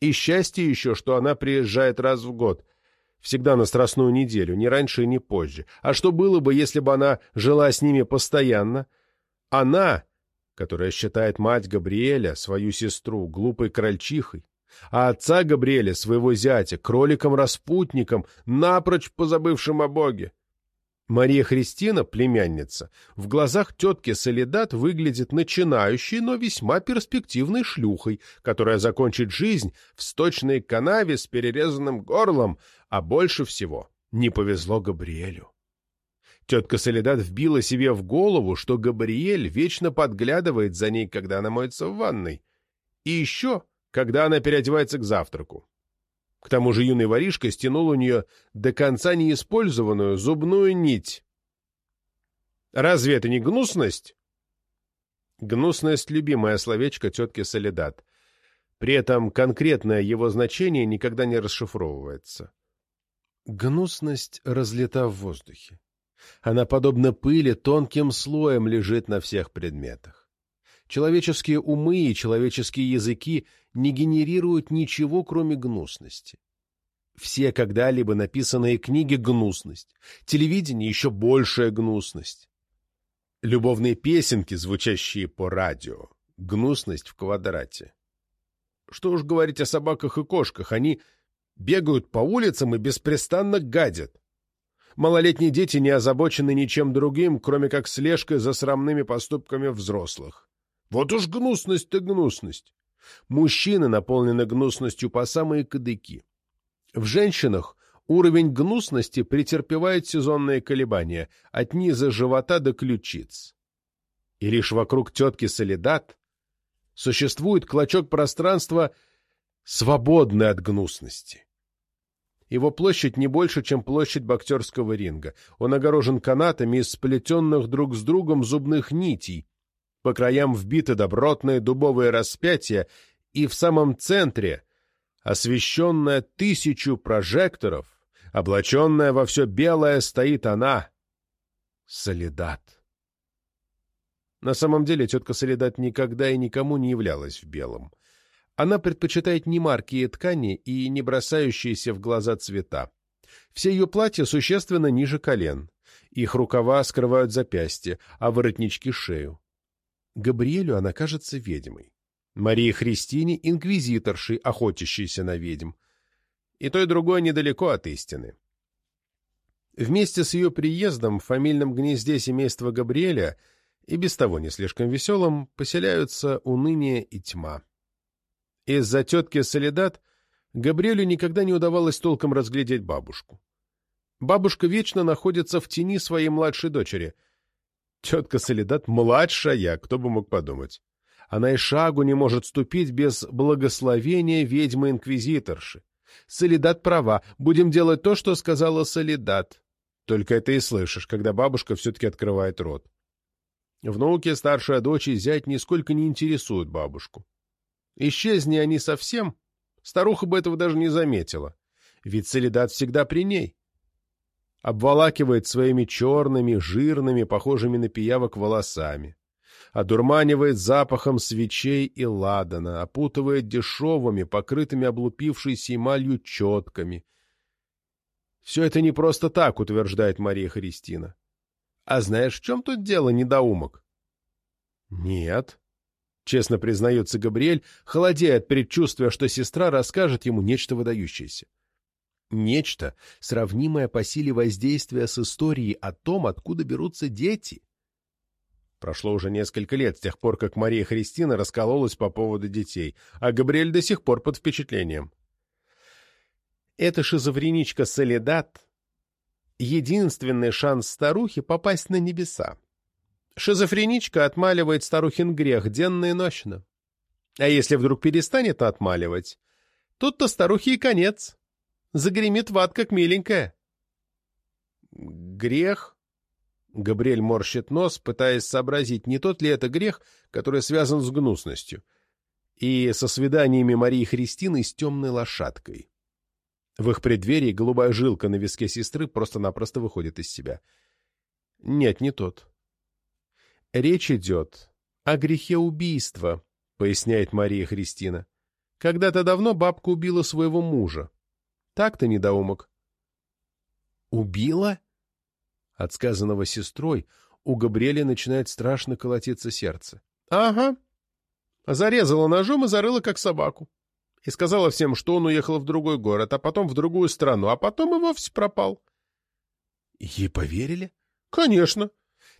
И счастье еще, что она приезжает раз в год, всегда на страстную неделю, ни раньше и ни позже. А что было бы, если бы она жила с ними постоянно? Она, которая считает мать Габриэля, свою сестру, глупой крольчихой, а отца Габриэля, своего зятя, кроликом-распутником, напрочь позабывшим о Боге. Мария Христина, племянница, в глазах тетки Солидат выглядит начинающей, но весьма перспективной шлюхой, которая закончит жизнь в сточной канаве с перерезанным горлом, а больше всего не повезло Габриэлю. Тетка Солидат вбила себе в голову, что Габриэль вечно подглядывает за ней, когда она моется в ванной. И еще, когда она переодевается к завтраку. К тому же юный воришка стянул у нее до конца неиспользованную зубную нить. Разве это не гнусность? Гнусность — любимое словечко тетки Солидат. При этом конкретное его значение никогда не расшифровывается. Гнусность разлета в воздухе. Она, подобно пыли, тонким слоем лежит на всех предметах. Человеческие умы и человеческие языки не генерируют ничего, кроме гнусности. Все когда-либо написанные книги — гнусность. Телевидение — еще большая гнусность. Любовные песенки, звучащие по радио — гнусность в квадрате. Что уж говорить о собаках и кошках, они бегают по улицам и беспрестанно гадят. Малолетние дети не озабочены ничем другим, кроме как слежкой за срамными поступками взрослых. Вот уж гнусность-то гнусность. Мужчины наполнены гнусностью по самые кадыки. В женщинах уровень гнусности претерпевает сезонные колебания от низа живота до ключиц. И лишь вокруг тетки Солидат существует клочок пространства, свободный от гнусности. Его площадь не больше, чем площадь боксерского ринга. Он огорожен канатами из сплетенных друг с другом зубных нитей, по краям вбиты добротные дубовые распятия, и в самом центре, освещенная тысячу прожекторов, облаченная во все белое, стоит она — Солидат. На самом деле тетка Солидат никогда и никому не являлась в белом. Она предпочитает немаркие ткани и не бросающиеся в глаза цвета. Все ее платья существенно ниже колен. Их рукава скрывают запястья, а воротнички — шею. Габриэлю она кажется ведьмой. Марии Христине — инквизиторшей, охотящейся на ведьм. И то, и другое недалеко от истины. Вместе с ее приездом в фамильном гнезде семейства Габриэля и без того не слишком веселым поселяются уныние и тьма. Из-за тетки Солидат Габриэлю никогда не удавалось толком разглядеть бабушку. Бабушка вечно находится в тени своей младшей дочери — Тетка Солидат младшая, кто бы мог подумать. Она и шагу не может ступить без благословения ведьмы-инквизиторши. Солидат права, будем делать то, что сказала Солидат. Только это и слышишь, когда бабушка все-таки открывает рот. Внуки, старшая дочь и зять нисколько не интересуют бабушку. Исчезни они совсем, старуха бы этого даже не заметила. Ведь Солидат всегда при ней обволакивает своими черными, жирными, похожими на пиявок волосами, одурманивает запахом свечей и ладана, опутывает дешевыми, покрытыми облупившейся эмалью четками. Все это не просто так, утверждает Мария Христина. А знаешь, в чем тут дело, недоумок? Нет, честно признается Габриэль, холодея от предчувствия, что сестра расскажет ему нечто выдающееся. Нечто, сравнимое по силе воздействия с историей о том, откуда берутся дети. Прошло уже несколько лет с тех пор, как Мария Христина раскололась по поводу детей, а Габриэль до сих пор под впечатлением. Эта шизофреничка Солидат — единственный шанс старухи попасть на небеса. Шизофреничка отмаливает старухин грех денно и ночно. А если вдруг перестанет отмаливать, тут-то старухе и конец загремит в ад, как миленькая. Грех? Габриэль морщит нос, пытаясь сообразить, не тот ли это грех, который связан с гнусностью, и со свиданиями Марии Христины с темной лошадкой. В их преддверии голубая жилка на виске сестры просто-напросто выходит из себя. Нет, не тот. Речь идет о грехе убийства, поясняет Мария Христина. Когда-то давно бабка убила своего мужа. Так-то, недоумок. Убила? От сказанного сестрой у Габриэля начинает страшно колотиться сердце. Ага. Зарезала ножом и зарыла, как собаку. И сказала всем, что он уехал в другой город, а потом в другую страну, а потом и вовсе пропал. Ей поверили? Конечно.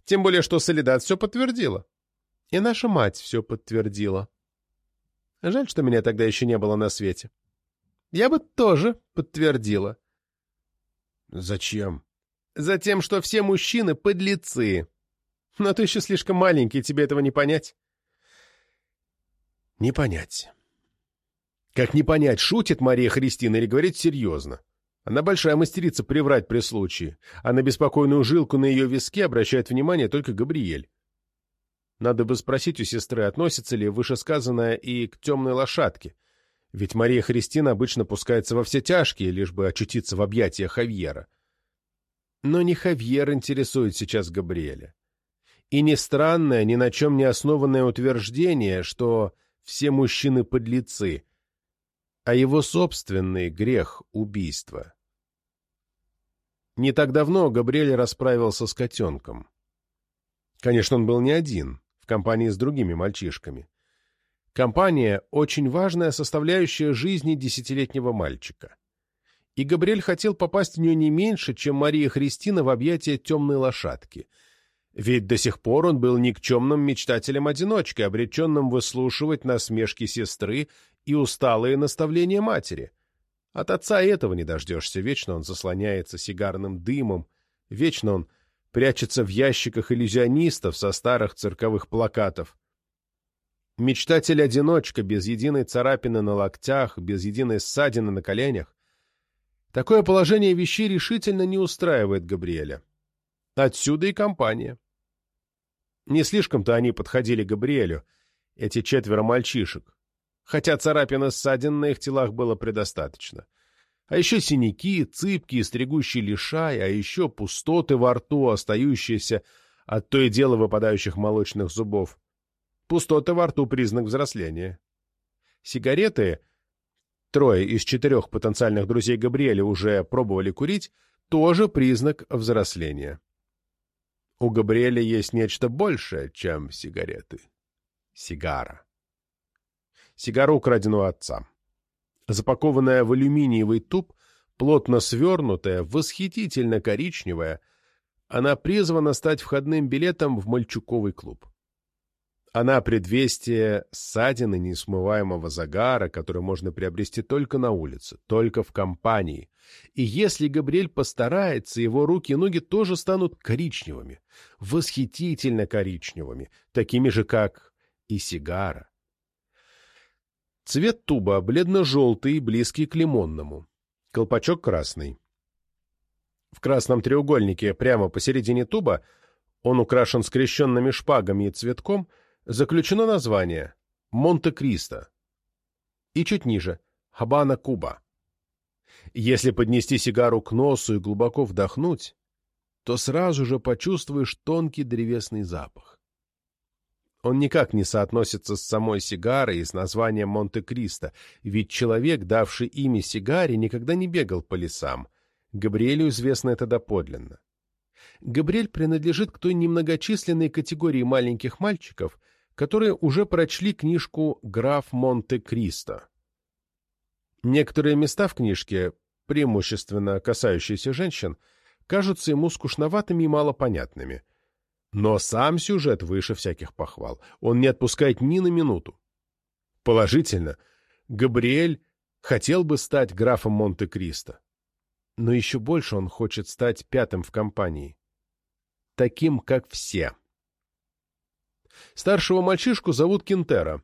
Тем более, что Солидат все подтвердила. И наша мать все подтвердила. Жаль, что меня тогда еще не было на свете. Я бы тоже подтвердила. Зачем? Затем, что все мужчины подлецы. Но ты еще слишком маленький, тебе этого не понять. Не понять. Как не понять, шутит Мария Христина или говорит серьезно? Она большая мастерица приврать при случае, а на беспокойную жилку на ее виске обращает внимание только Габриэль. Надо бы спросить у сестры, относится ли вышесказанное и к темной лошадке, ведь Мария Христина обычно пускается во все тяжкие, лишь бы очутиться в объятиях Хавьера. Но не Хавьер интересует сейчас Габриэля. И не странное, ни на чем не основанное утверждение, что все мужчины подлецы, а его собственный грех — убийства. Не так давно Габриэль расправился с котенком. Конечно, он был не один, в компании с другими мальчишками. Компания – очень важная составляющая жизни десятилетнего мальчика. И Габриэль хотел попасть в нее не меньше, чем Мария Христина в объятия темной лошадки. Ведь до сих пор он был никчемным мечтателем-одиночкой, обреченным выслушивать насмешки сестры и усталые наставления матери. От отца этого не дождешься, вечно он заслоняется сигарным дымом, вечно он прячется в ящиках иллюзионистов со старых цирковых плакатов. Мечтатель-одиночка, без единой царапины на локтях, без единой ссадины на коленях. Такое положение вещей решительно не устраивает Габриэля. Отсюда и компания. Не слишком-то они подходили Габриэлю, эти четверо мальчишек, хотя царапин и ссадин на их телах было предостаточно. А еще синяки, цыпки, стригущий лишай, а еще пустоты во рту, остающиеся от то и дело выпадающих молочных зубов. Пустоты во рту — признак взросления. Сигареты, трое из четырех потенциальных друзей Габриэля уже пробовали курить, тоже признак взросления. У Габриэля есть нечто большее, чем сигареты. Сигара. Сигара украдена у отца. Запакованная в алюминиевый туб, плотно свернутая, восхитительно коричневая, она призвана стать входным билетом в мальчуковый клуб. Она предвестие ссадины несмываемого загара, который можно приобрести только на улице, только в компании. И если Габриэль постарается, его руки и ноги тоже станут коричневыми, восхитительно коричневыми, такими же, как и сигара. Цвет туба бледно-желтый, близкий к лимонному. Колпачок красный. В красном треугольнике прямо посередине туба, он украшен скрещенными шпагами и цветком, заключено название «Монте-Кристо» и чуть ниже «Хабана-Куба». Если поднести сигару к носу и глубоко вдохнуть, то сразу же почувствуешь тонкий древесный запах. Он никак не соотносится с самой сигарой и с названием Монте-Кристо, ведь человек, давший имя сигаре, никогда не бегал по лесам. Габриэлю известно это доподлинно. Габриэль принадлежит к той немногочисленной категории маленьких мальчиков, которые уже прочли книжку «Граф Монте-Кристо». Некоторые места в книжке, преимущественно касающиеся женщин, кажутся ему скучноватыми и малопонятными – но сам сюжет выше всяких похвал. Он не отпускает ни на минуту. Положительно, Габриэль хотел бы стать графом Монте-Кристо. Но еще больше он хочет стать пятым в компании. Таким, как все. Старшего мальчишку зовут Кентера.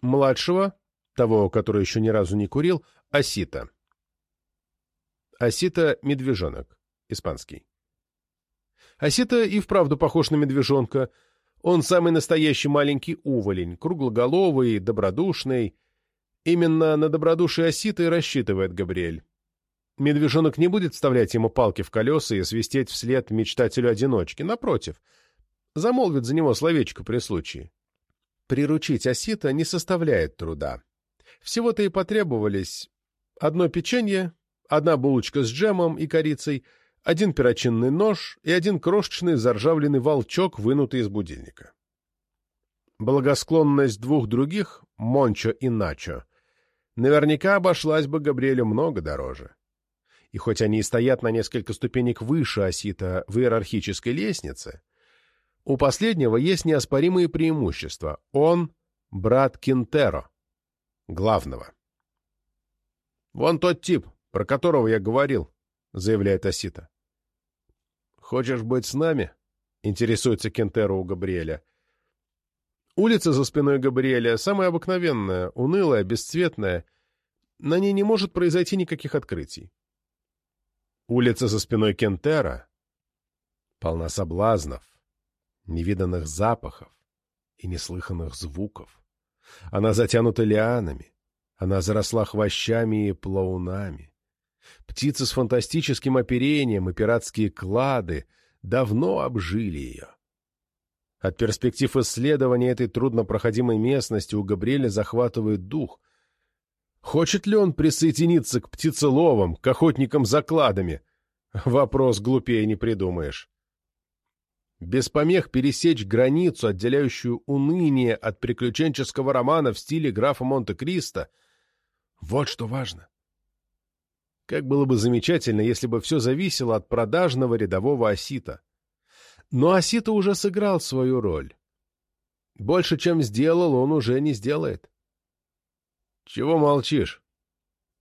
Младшего, того, который еще ни разу не курил, Асита. Асита — медвежонок, испанский. Асита и вправду похож на медвежонка. Он самый настоящий маленький уволень, круглоголовый, добродушный. Именно на добродушие Осита и рассчитывает Габриэль. Медвежонок не будет вставлять ему палки в колеса и свистеть вслед мечтателю-одиночке. Напротив, замолвит за него словечко при случае. Приручить Осита не составляет труда. Всего-то и потребовались одно печенье, одна булочка с джемом и корицей — один перочинный нож и один крошечный заржавленный волчок, вынутый из будильника. Благосклонность двух других, Мончо и Начо, наверняка обошлась бы Габриэлю много дороже. И хоть они и стоят на несколько ступенек выше Осита в иерархической лестнице, у последнего есть неоспоримые преимущества. Он — брат Кинтеро, главного. «Вон тот тип, про которого я говорил», — заявляет Осита. «Хочешь быть с нами?» — интересуется Кентеро у Габриэля. Улица за спиной Габриэля самая обыкновенная, унылая, бесцветная. На ней не может произойти никаких открытий. Улица за спиной Кентера полна соблазнов, невиданных запахов и неслыханных звуков. Она затянута лианами, она заросла хвощами и плаунами. Птицы с фантастическим оперением и пиратские клады давно обжили ее. От перспектив исследования этой труднопроходимой местности у Габриэля захватывает дух. Хочет ли он присоединиться к птицеловам, к охотникам за кладами? Вопрос глупее не придумаешь. Без помех пересечь границу, отделяющую уныние от приключенческого романа в стиле графа Монте-Кристо — вот что важно. Как было бы замечательно, если бы все зависело от продажного рядового осита. Но осита уже сыграл свою роль. Больше, чем сделал, он уже не сделает. — Чего молчишь?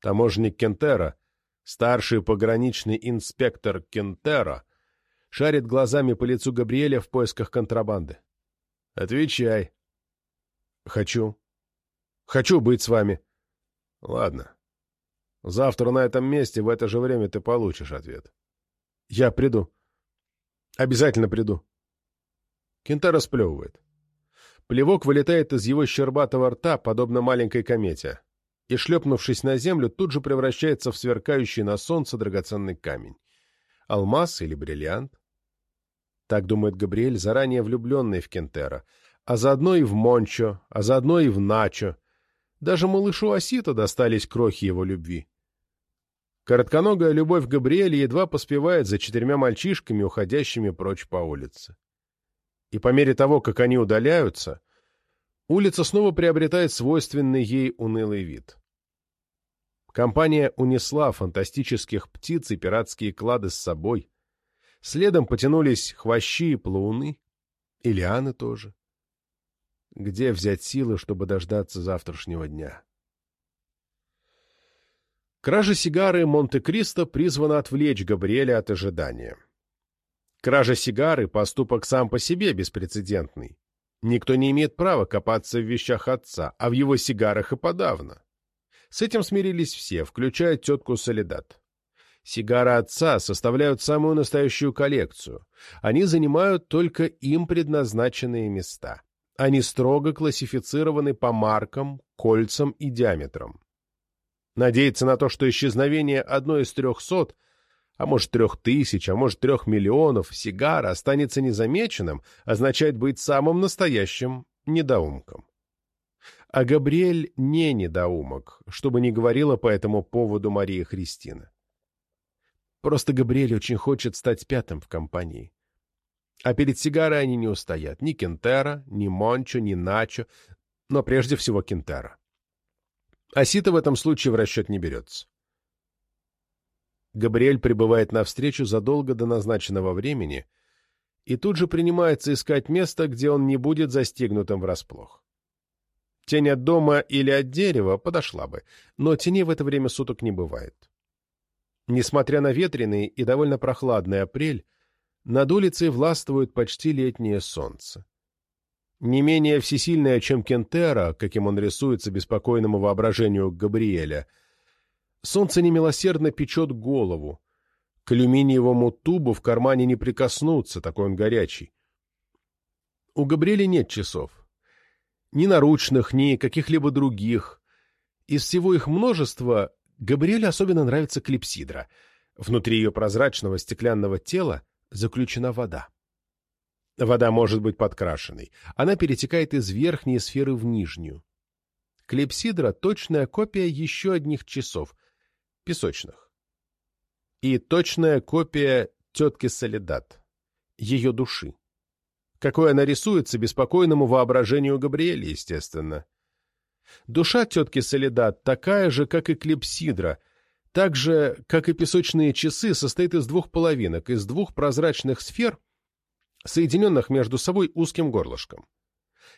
Таможенник Кентера, старший пограничный инспектор Кентера, шарит глазами по лицу Габриэля в поисках контрабанды. «Отвечай». «Хочу. Хочу быть с вами». «Ладно. Завтра на этом месте в это же время ты получишь ответ». «Я приду. Обязательно приду». Кентара сплевывает. Плевок вылетает из его щербатого рта, подобно маленькой комете, и, шлепнувшись на землю, тут же превращается в сверкающий на солнце драгоценный камень. Алмаз или бриллиант? Так думает Габриэль, заранее влюбленный в Кентера, а заодно и в Мончо, а заодно и в Начо. Даже малышу Осита достались крохи его любви. Коротконогая любовь Габриэля едва поспевает за четырьмя мальчишками, уходящими прочь по улице и по мере того, как они удаляются, улица снова приобретает свойственный ей унылый вид. Компания унесла фантастических птиц и пиратские клады с собой. Следом потянулись хвощи и плауны, и лианы тоже. Где взять силы, чтобы дождаться завтрашнего дня? Кража сигары Монте-Кристо призвана отвлечь Габриэля от ожидания. Кража сигары – поступок сам по себе беспрецедентный. Никто не имеет права копаться в вещах отца, а в его сигарах и подавно. С этим смирились все, включая тетку Солидат. Сигары отца составляют самую настоящую коллекцию. Они занимают только им предназначенные места. Они строго классифицированы по маркам, кольцам и диаметрам. Надеяться на то, что исчезновение одной из трехсот а может трех тысяч, а может трех миллионов сигар останется незамеченным, означает быть самым настоящим недоумком. А Габриэль не недоумок, чтобы не говорила по этому поводу Мария Христина. Просто Габриэль очень хочет стать пятым в компании. А перед сигарой они не устоят. Ни Кентера, ни Мончо, ни Начо, но прежде всего Кентера. Асита в этом случае в расчет не берется. Габриэль прибывает на встречу задолго до назначенного времени и тут же принимается искать место, где он не будет застигнутым врасплох. Тень от дома или от дерева подошла бы, но теней в это время суток не бывает. Несмотря на ветреный и довольно прохладный апрель, над улицей властвует почти летнее солнце. Не менее всесильное, чем Кентера, каким он рисуется беспокойному воображению Габриэля — Солнце немилосердно печет голову. К алюминиевому тубу в кармане не прикоснуться, такой он горячий. У Габриэля нет часов. Ни наручных, ни каких-либо других. Из всего их множества Габриэлю особенно нравится клипсидра. Внутри ее прозрачного стеклянного тела заключена вода. Вода может быть подкрашенной. Она перетекает из верхней сферы в нижнюю. Клипсидра — точная копия еще одних часов, песочных. И точная копия тетки Солидат, ее души. Какой она рисуется беспокойному воображению Габриэля, естественно. Душа тетки Солидат такая же, как и клипсидра, так же, как и песочные часы, состоит из двух половинок, из двух прозрачных сфер, соединенных между собой узким горлышком.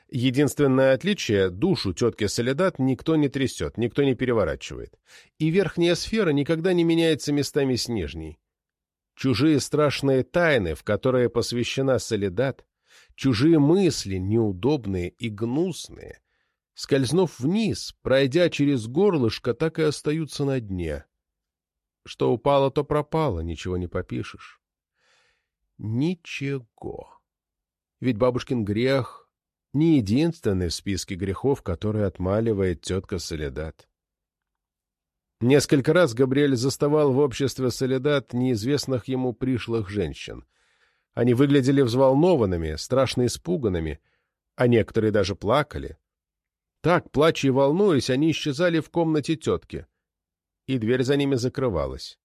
Единственное отличие – душу тетки Солидат никто не трясет, никто не переворачивает. И верхняя сфера никогда не меняется местами с нижней. Чужие страшные тайны, в которые посвящена Солидат, чужие мысли, неудобные и гнусные, скользнув вниз, пройдя через горлышко, так и остаются на дне. Что упало, то пропало, ничего не попишешь. Ничего. Ведь бабушкин грех не единственный в списке грехов, который отмаливает тетка Солидат. Несколько раз Габриэль заставал в обществе Солидат неизвестных ему пришлых женщин. Они выглядели взволнованными, страшно испуганными, а некоторые даже плакали. Так, плача и волнуясь, они исчезали в комнате тетки, и дверь за ними закрывалась.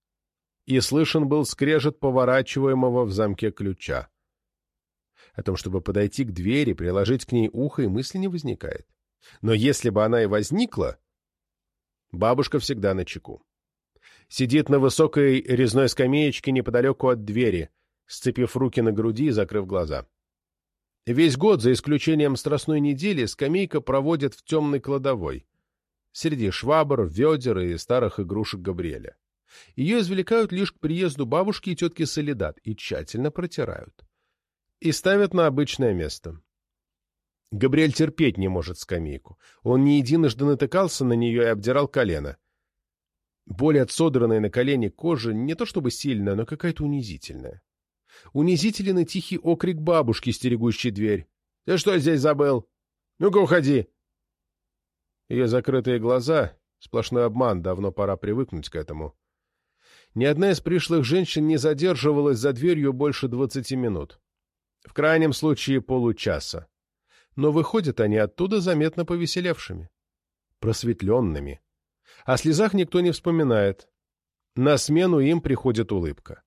И слышен был скрежет поворачиваемого в замке ключа. О том, чтобы подойти к двери, приложить к ней ухо, и мысли не возникает. Но если бы она и возникла, бабушка всегда на чеку. Сидит на высокой резной скамеечке неподалеку от двери, сцепив руки на груди и закрыв глаза. Весь год, за исключением страстной недели, скамейка проводит в темной кладовой. среди швабр, ведер и старых игрушек Габриэля. Ее извлекают лишь к приезду бабушки и тетки Солидат и тщательно протирают. И ставят на обычное место. Габриэль терпеть не может скамейку. Он не единожды натыкался на нее и обдирал колено. Боль от содранной на колени кожи не то чтобы сильная, но какая-то унизительная. Унизителен и тихий окрик бабушки, стерегущей дверь. — Ты что здесь забыл? Ну-ка, уходи! Ее закрытые глаза — сплошной обман, давно пора привыкнуть к этому. Ни одна из пришлых женщин не задерживалась за дверью больше двадцати минут. В крайнем случае получаса. Но выходят они оттуда заметно повеселевшими, просветленными. О слезах никто не вспоминает. На смену им приходит улыбка.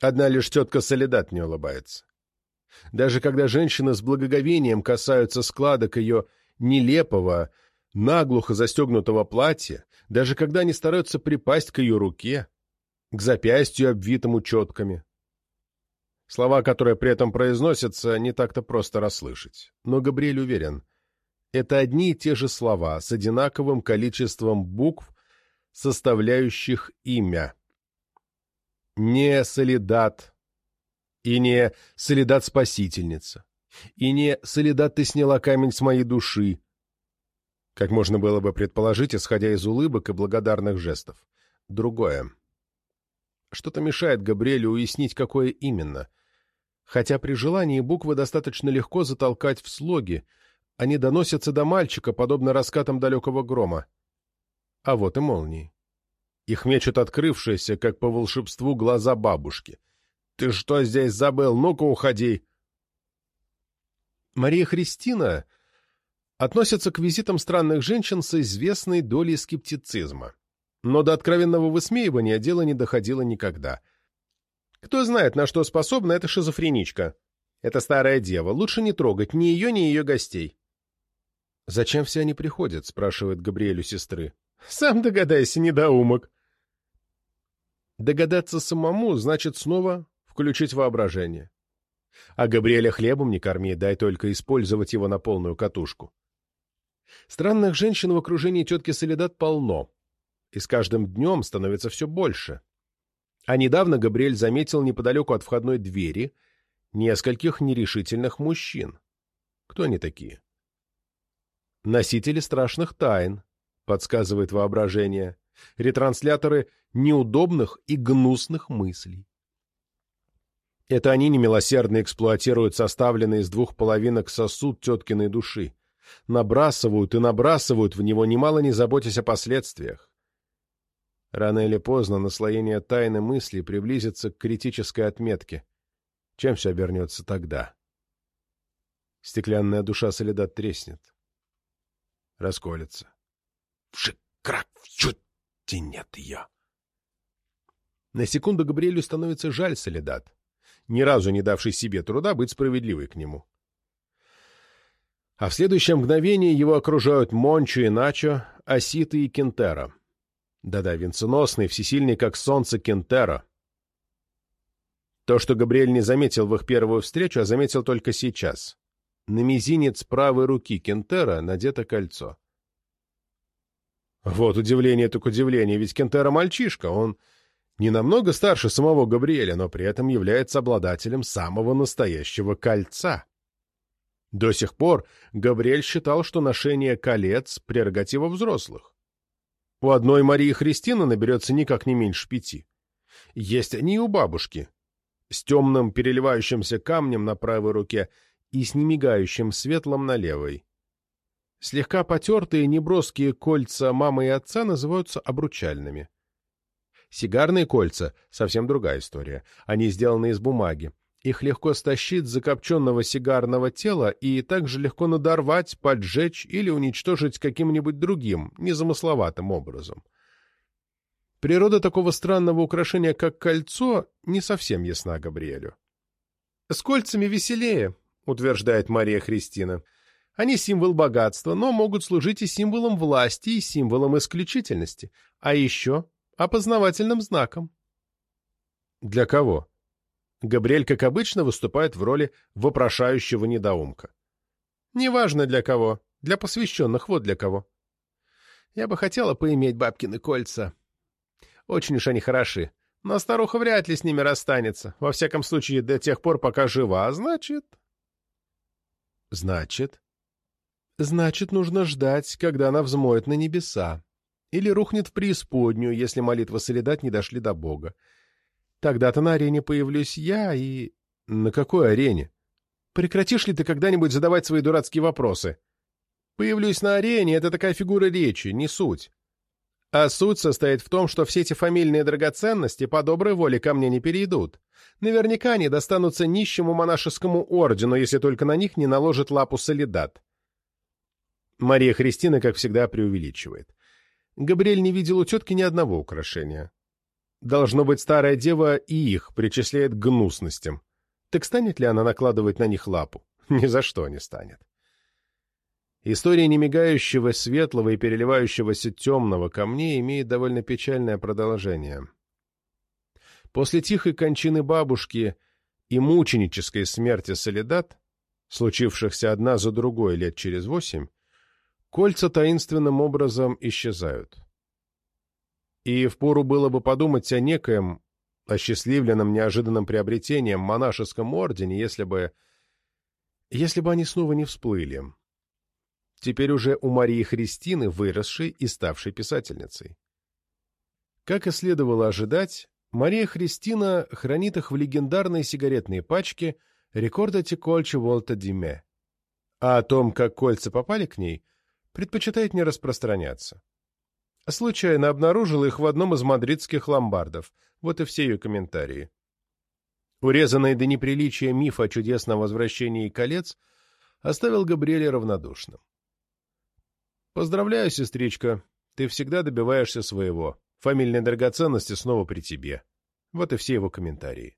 Одна лишь тетка Солидат не улыбается. Даже когда женщины с благоговением касаются складок ее нелепого, наглухо застегнутого платья, даже когда они стараются припасть к ее руке, к запястью, обвитому четками. Слова, которые при этом произносятся, не так-то просто расслышать. Но Габриэль уверен, это одни и те же слова с одинаковым количеством букв, составляющих имя. Не солидат, и не солидат-спасительница, и не солидат ты сняла камень с моей души, как можно было бы предположить, исходя из улыбок и благодарных жестов. Другое. Что-то мешает Габриэлю уяснить, какое именно. Хотя при желании буквы достаточно легко затолкать в слоги, они доносятся до мальчика, подобно раскатам далекого грома. А вот и молнии. Их мечут открывшиеся, как по волшебству, глаза бабушки. «Ты что здесь забыл? Ну-ка, уходи!» Мария Христина относится к визитам странных женщин с известной долей скептицизма. Но до откровенного высмеивания дело не доходило никогда. Кто знает, на что способна эта шизофреничка. Это старая дева, лучше не трогать ни ее, ни ее гостей. «Зачем все они приходят?» — спрашивает Габриэлю сестры. «Сам догадайся, недоумок». Догадаться самому значит снова включить воображение. А Габриэля хлебом не корми, дай только использовать его на полную катушку. Странных женщин в окружении тетки Солидат полно, и с каждым днем становится все больше. А недавно Габриэль заметил неподалеку от входной двери нескольких нерешительных мужчин. Кто они такие? Носители страшных тайн, подсказывает воображение, ретрансляторы неудобных и гнусных мыслей. Это они немилосердно эксплуатируют составленный из двух половинок сосуд теткиной души набрасывают и набрасывают в него, немало не заботясь о последствиях. Рано или поздно наслоение тайны мысли приблизится к критической отметке. Чем все обернется тогда? Стеклянная душа Солидат треснет. Расколется. Вшик-крак, вчуть, нет ее. На секунду Габриэлю становится жаль Солидат, ни разу не давший себе труда быть справедливой к нему а в следующее мгновение его окружают Мончо и Начо, Оситы и Кентера. Да-да, венценосный, всесильный, как солнце Кентера. То, что Габриэль не заметил в их первую встречу, а заметил только сейчас. На мизинец правой руки Кентера надето кольцо. Вот удивление так удивление, ведь Кентера мальчишка, он не намного старше самого Габриэля, но при этом является обладателем самого настоящего кольца. До сих пор Габриэль считал, что ношение колец – прерогатива взрослых. У одной Марии Христины наберется никак не меньше пяти. Есть они и у бабушки, с темным переливающимся камнем на правой руке и с немигающим светлым на левой. Слегка потертые неброские кольца мамы и отца называются обручальными. Сигарные кольца — совсем другая история. Они сделаны из бумаги. Их легко стащить с закопченного сигарного тела и также легко надорвать, поджечь или уничтожить каким-нибудь другим, незамысловатым образом. Природа такого странного украшения, как кольцо, не совсем ясна Габриэлю. «С кольцами веселее», — утверждает Мария Христина. «Они символ богатства, но могут служить и символом власти, и символом исключительности, а еще опознавательным знаком». «Для кого?» Габриэль, как обычно, выступает в роли вопрошающего недоумка. Неважно для кого, для посвященных, вот для кого. Я бы хотела поиметь бабкины кольца. Очень уж они хороши. Но старуха вряд ли с ними расстанется. Во всяком случае, до тех пор, пока жива. А значит... Значит? Значит, нужно ждать, когда она взмоет на небеса. Или рухнет в преисподнюю, если молитвы солидат не дошли до Бога. Тогда-то на арене появлюсь я и... На какой арене? Прекратишь ли ты когда-нибудь задавать свои дурацкие вопросы? Появлюсь на арене — это такая фигура речи, не суть. А суть состоит в том, что все эти фамильные драгоценности по доброй воле ко мне не перейдут. Наверняка они достанутся нищему монашескому ордену, если только на них не наложит лапу солидат. Мария Христина, как всегда, преувеличивает. Габриэль не видел у тетки ни одного украшения. Должно быть, старая дева и их причисляет к гнусностям. Так станет ли она накладывать на них лапу? Ни за что не станет. История немигающего светлого и переливающегося темного камней имеет довольно печальное продолжение. После тихой кончины бабушки и мученической смерти Солидат, случившихся одна за другой лет через восемь, кольца таинственным образом исчезают. И впору было бы подумать о некоем осчастливленном неожиданным приобретением монашеском ордене, если бы... если бы они снова не всплыли теперь уже у Марии Христины, выросшей и ставшей писательницей. Как и следовало ожидать, Мария Христина хранит их в легендарной сигаретной пачке «Рекорда Тикольче Волта Диме», а о том, как кольца попали к ней, предпочитает не распространяться. Случайно обнаружила их в одном из мадридских ломбардов, вот и все ее комментарии. Урезанный до неприличия миф о чудесном возвращении колец оставил Габриэля равнодушным. «Поздравляю, сестричка. Ты всегда добиваешься своего. Фамильные драгоценности снова при тебе». Вот и все его комментарии.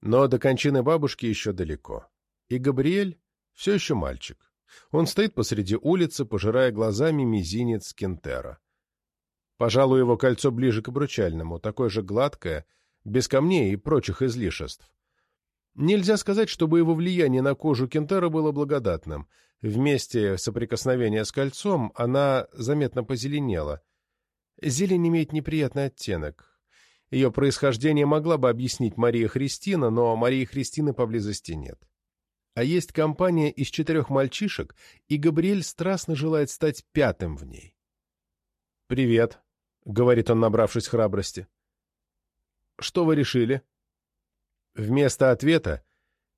Но до кончины бабушки еще далеко. И Габриэль все еще мальчик. Он стоит посреди улицы, пожирая глазами мизинец Кентера. Пожалуй, его кольцо ближе к обручальному, такое же гладкое, без камней и прочих излишеств. Нельзя сказать, чтобы его влияние на кожу Кентера было благодатным. Вместе соприкосновения с кольцом она заметно позеленела. Зелень имеет неприятный оттенок. Ее происхождение могла бы объяснить Мария Христина, но Марии Христины поблизости нет. А есть компания из четырех мальчишек, и Габриэль страстно желает стать пятым в ней. «Привет», — говорит он, набравшись храбрости. «Что вы решили?» Вместо ответа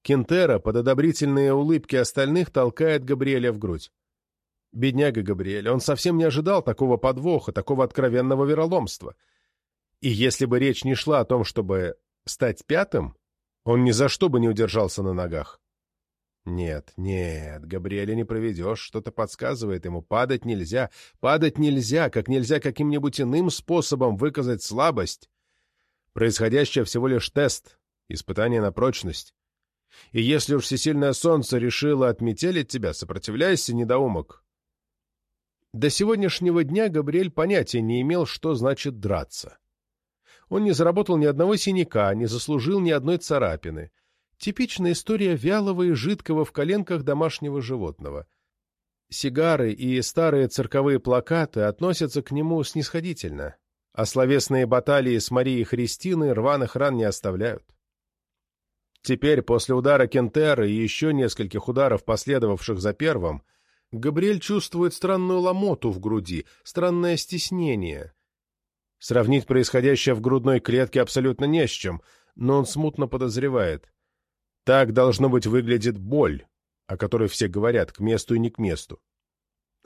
Кентера под одобрительные улыбки остальных толкает Габриэля в грудь. Бедняга Габриэль, он совсем не ожидал такого подвоха, такого откровенного вероломства. И если бы речь не шла о том, чтобы стать пятым, он ни за что бы не удержался на ногах. Нет, нет, Габриэля не проведешь, что-то подсказывает ему. Падать нельзя, падать нельзя, как нельзя каким-нибудь иным способом выказать слабость. Происходящее всего лишь тест, испытание на прочность. И если уж всесильное солнце решило отметелить тебя, сопротивляйся, недоумок. До сегодняшнего дня Габриэль понятия не имел, что значит драться. Он не заработал ни одного синяка, не заслужил ни одной царапины. Типичная история вялого и жидкого в коленках домашнего животного. Сигары и старые цирковые плакаты относятся к нему снисходительно, а словесные баталии с Марией Христиной рваных ран не оставляют. Теперь, после удара Кентера и еще нескольких ударов, последовавших за первым, Габриэль чувствует странную ломоту в груди, странное стеснение. Сравнить происходящее в грудной клетке абсолютно не с чем, но он смутно подозревает. Так, должно быть, выглядит боль, о которой все говорят, к месту и не к месту.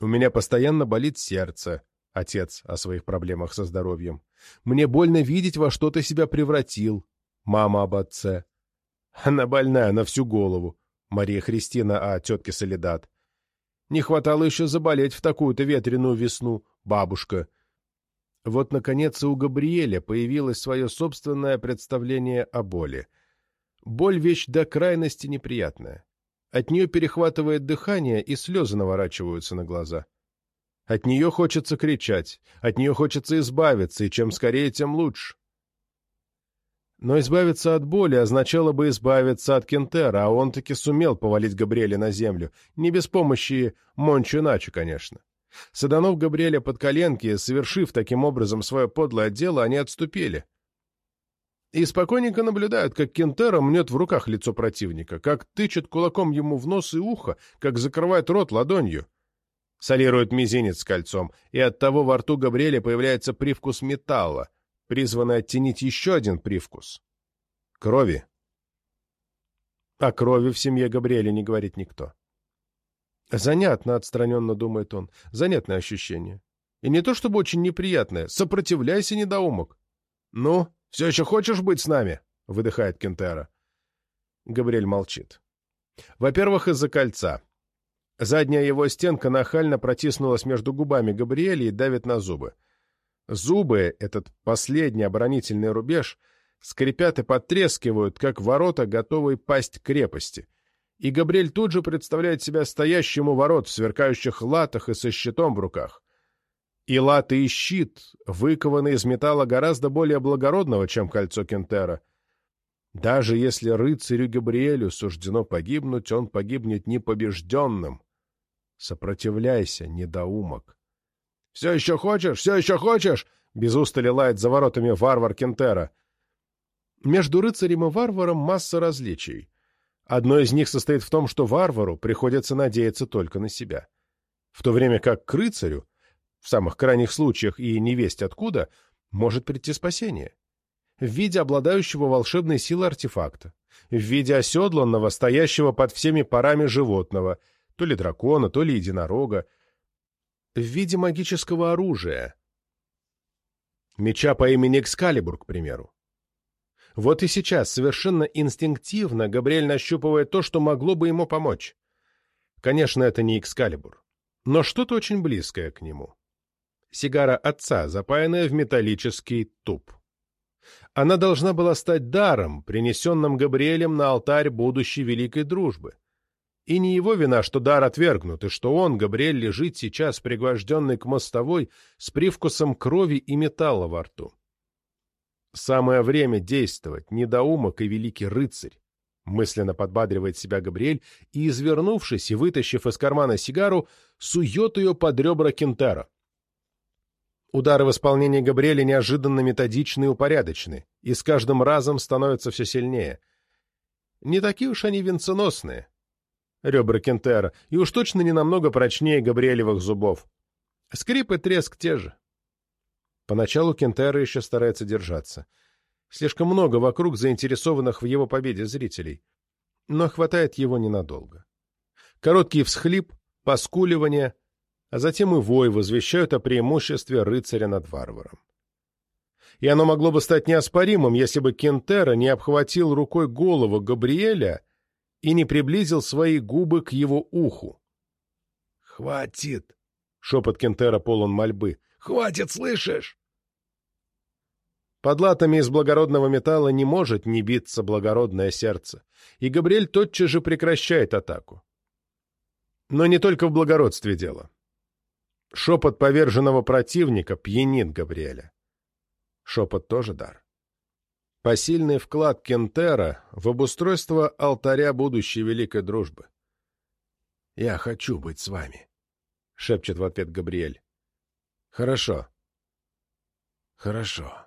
У меня постоянно болит сердце, отец о своих проблемах со здоровьем. Мне больно видеть, во что ты себя превратил, мама об отце. Она больная на всю голову. Мария Христина а тетке Солидат. Не хватало еще заболеть в такую-то ветреную весну, бабушка. Вот, наконец, и у Габриэля появилось свое собственное представление о боли. Боль — вещь до крайности неприятная. От нее перехватывает дыхание, и слезы наворачиваются на глаза. От нее хочется кричать, от нее хочется избавиться, и чем скорее, тем лучше. Но избавиться от боли означало бы избавиться от Кентера, а он таки сумел повалить Габриэля на землю. Не без помощи Мончу иначе, конечно. Саданов Габриэля под коленки, совершив таким образом свое подлое дело, они отступили. И спокойненько наблюдают, как Кентера мнет в руках лицо противника, как тычет кулаком ему в нос и ухо, как закрывает рот ладонью. Солирует мизинец с кольцом, и оттого во рту Габриэля появляется привкус металла, призванный оттенить еще один привкус — крови. О крови в семье Габриэля не говорит никто. Занятно, отстраненно думает он, занятное ощущение. И не то чтобы очень неприятное, сопротивляйся, недоумок. Ну, все еще хочешь быть с нами? Выдыхает Кентера. Габриэль молчит. Во-первых, из-за кольца. Задняя его стенка нахально протиснулась между губами Габриэля и давит на зубы. Зубы, этот последний оборонительный рубеж, скрипят и потрескивают, как ворота, готовые пасть крепости и Габриэль тут же представляет себя стоящим у ворот в сверкающих латах и со щитом в руках. И латы и щит, выкованы из металла гораздо более благородного, чем кольцо Кентера. Даже если рыцарю Габриэлю суждено погибнуть, он погибнет непобежденным. Сопротивляйся, недоумок. — Все еще хочешь? Все еще хочешь? — без устали лает за воротами варвар Кентера. Между рыцарем и варваром масса различий. Одно из них состоит в том, что варвару приходится надеяться только на себя. В то время как к рыцарю, в самых крайних случаях и невесть откуда, может прийти спасение. В виде обладающего волшебной силой артефакта, в виде оседланного, стоящего под всеми парами животного, то ли дракона, то ли единорога, в виде магического оружия, меча по имени Экскалибур, к примеру. Вот и сейчас, совершенно инстинктивно, Габриэль нащупывает то, что могло бы ему помочь. Конечно, это не Экскалибур, но что-то очень близкое к нему. Сигара отца, запаянная в металлический туп. Она должна была стать даром, принесенным Габриэлем на алтарь будущей великой дружбы. И не его вина, что дар отвергнут, и что он, Габриэль, лежит сейчас, пригвожденный к мостовой, с привкусом крови и металла во рту. Самое время действовать, недоумок и великий рыцарь. Мысленно подбадривает себя Габриэль и, извернувшись и вытащив из кармана сигару, сует ее под ребра Кентера. Удары в исполнении Габриэля неожиданно методичны и упорядочены, и с каждым разом становятся все сильнее. Не такие уж они венценосные, ребра Кентера, и уж точно не намного прочнее Габриэлевых зубов. Скрип и треск те же. Поначалу Кентера еще старается держаться. Слишком много вокруг заинтересованных в его победе зрителей. Но хватает его ненадолго. Короткий всхлип, поскуливание, а затем и вой возвещают о преимуществе рыцаря над варваром. И оно могло бы стать неоспоримым, если бы Кентера не обхватил рукой голову Габриэля и не приблизил свои губы к его уху. «Хватит!» — шепот Кентера полон мольбы. Хватит, слышишь? Под латами из благородного металла не может не биться благородное сердце, и Габриэль тотчас же прекращает атаку. Но не только в благородстве дело. Шепот поверженного противника пьянит Габриэля. Шепот тоже дар. Посильный вклад Кентера в обустройство алтаря будущей великой дружбы. «Я хочу быть с вами», — шепчет в ответ Габриэль. Хорошо. Хорошо.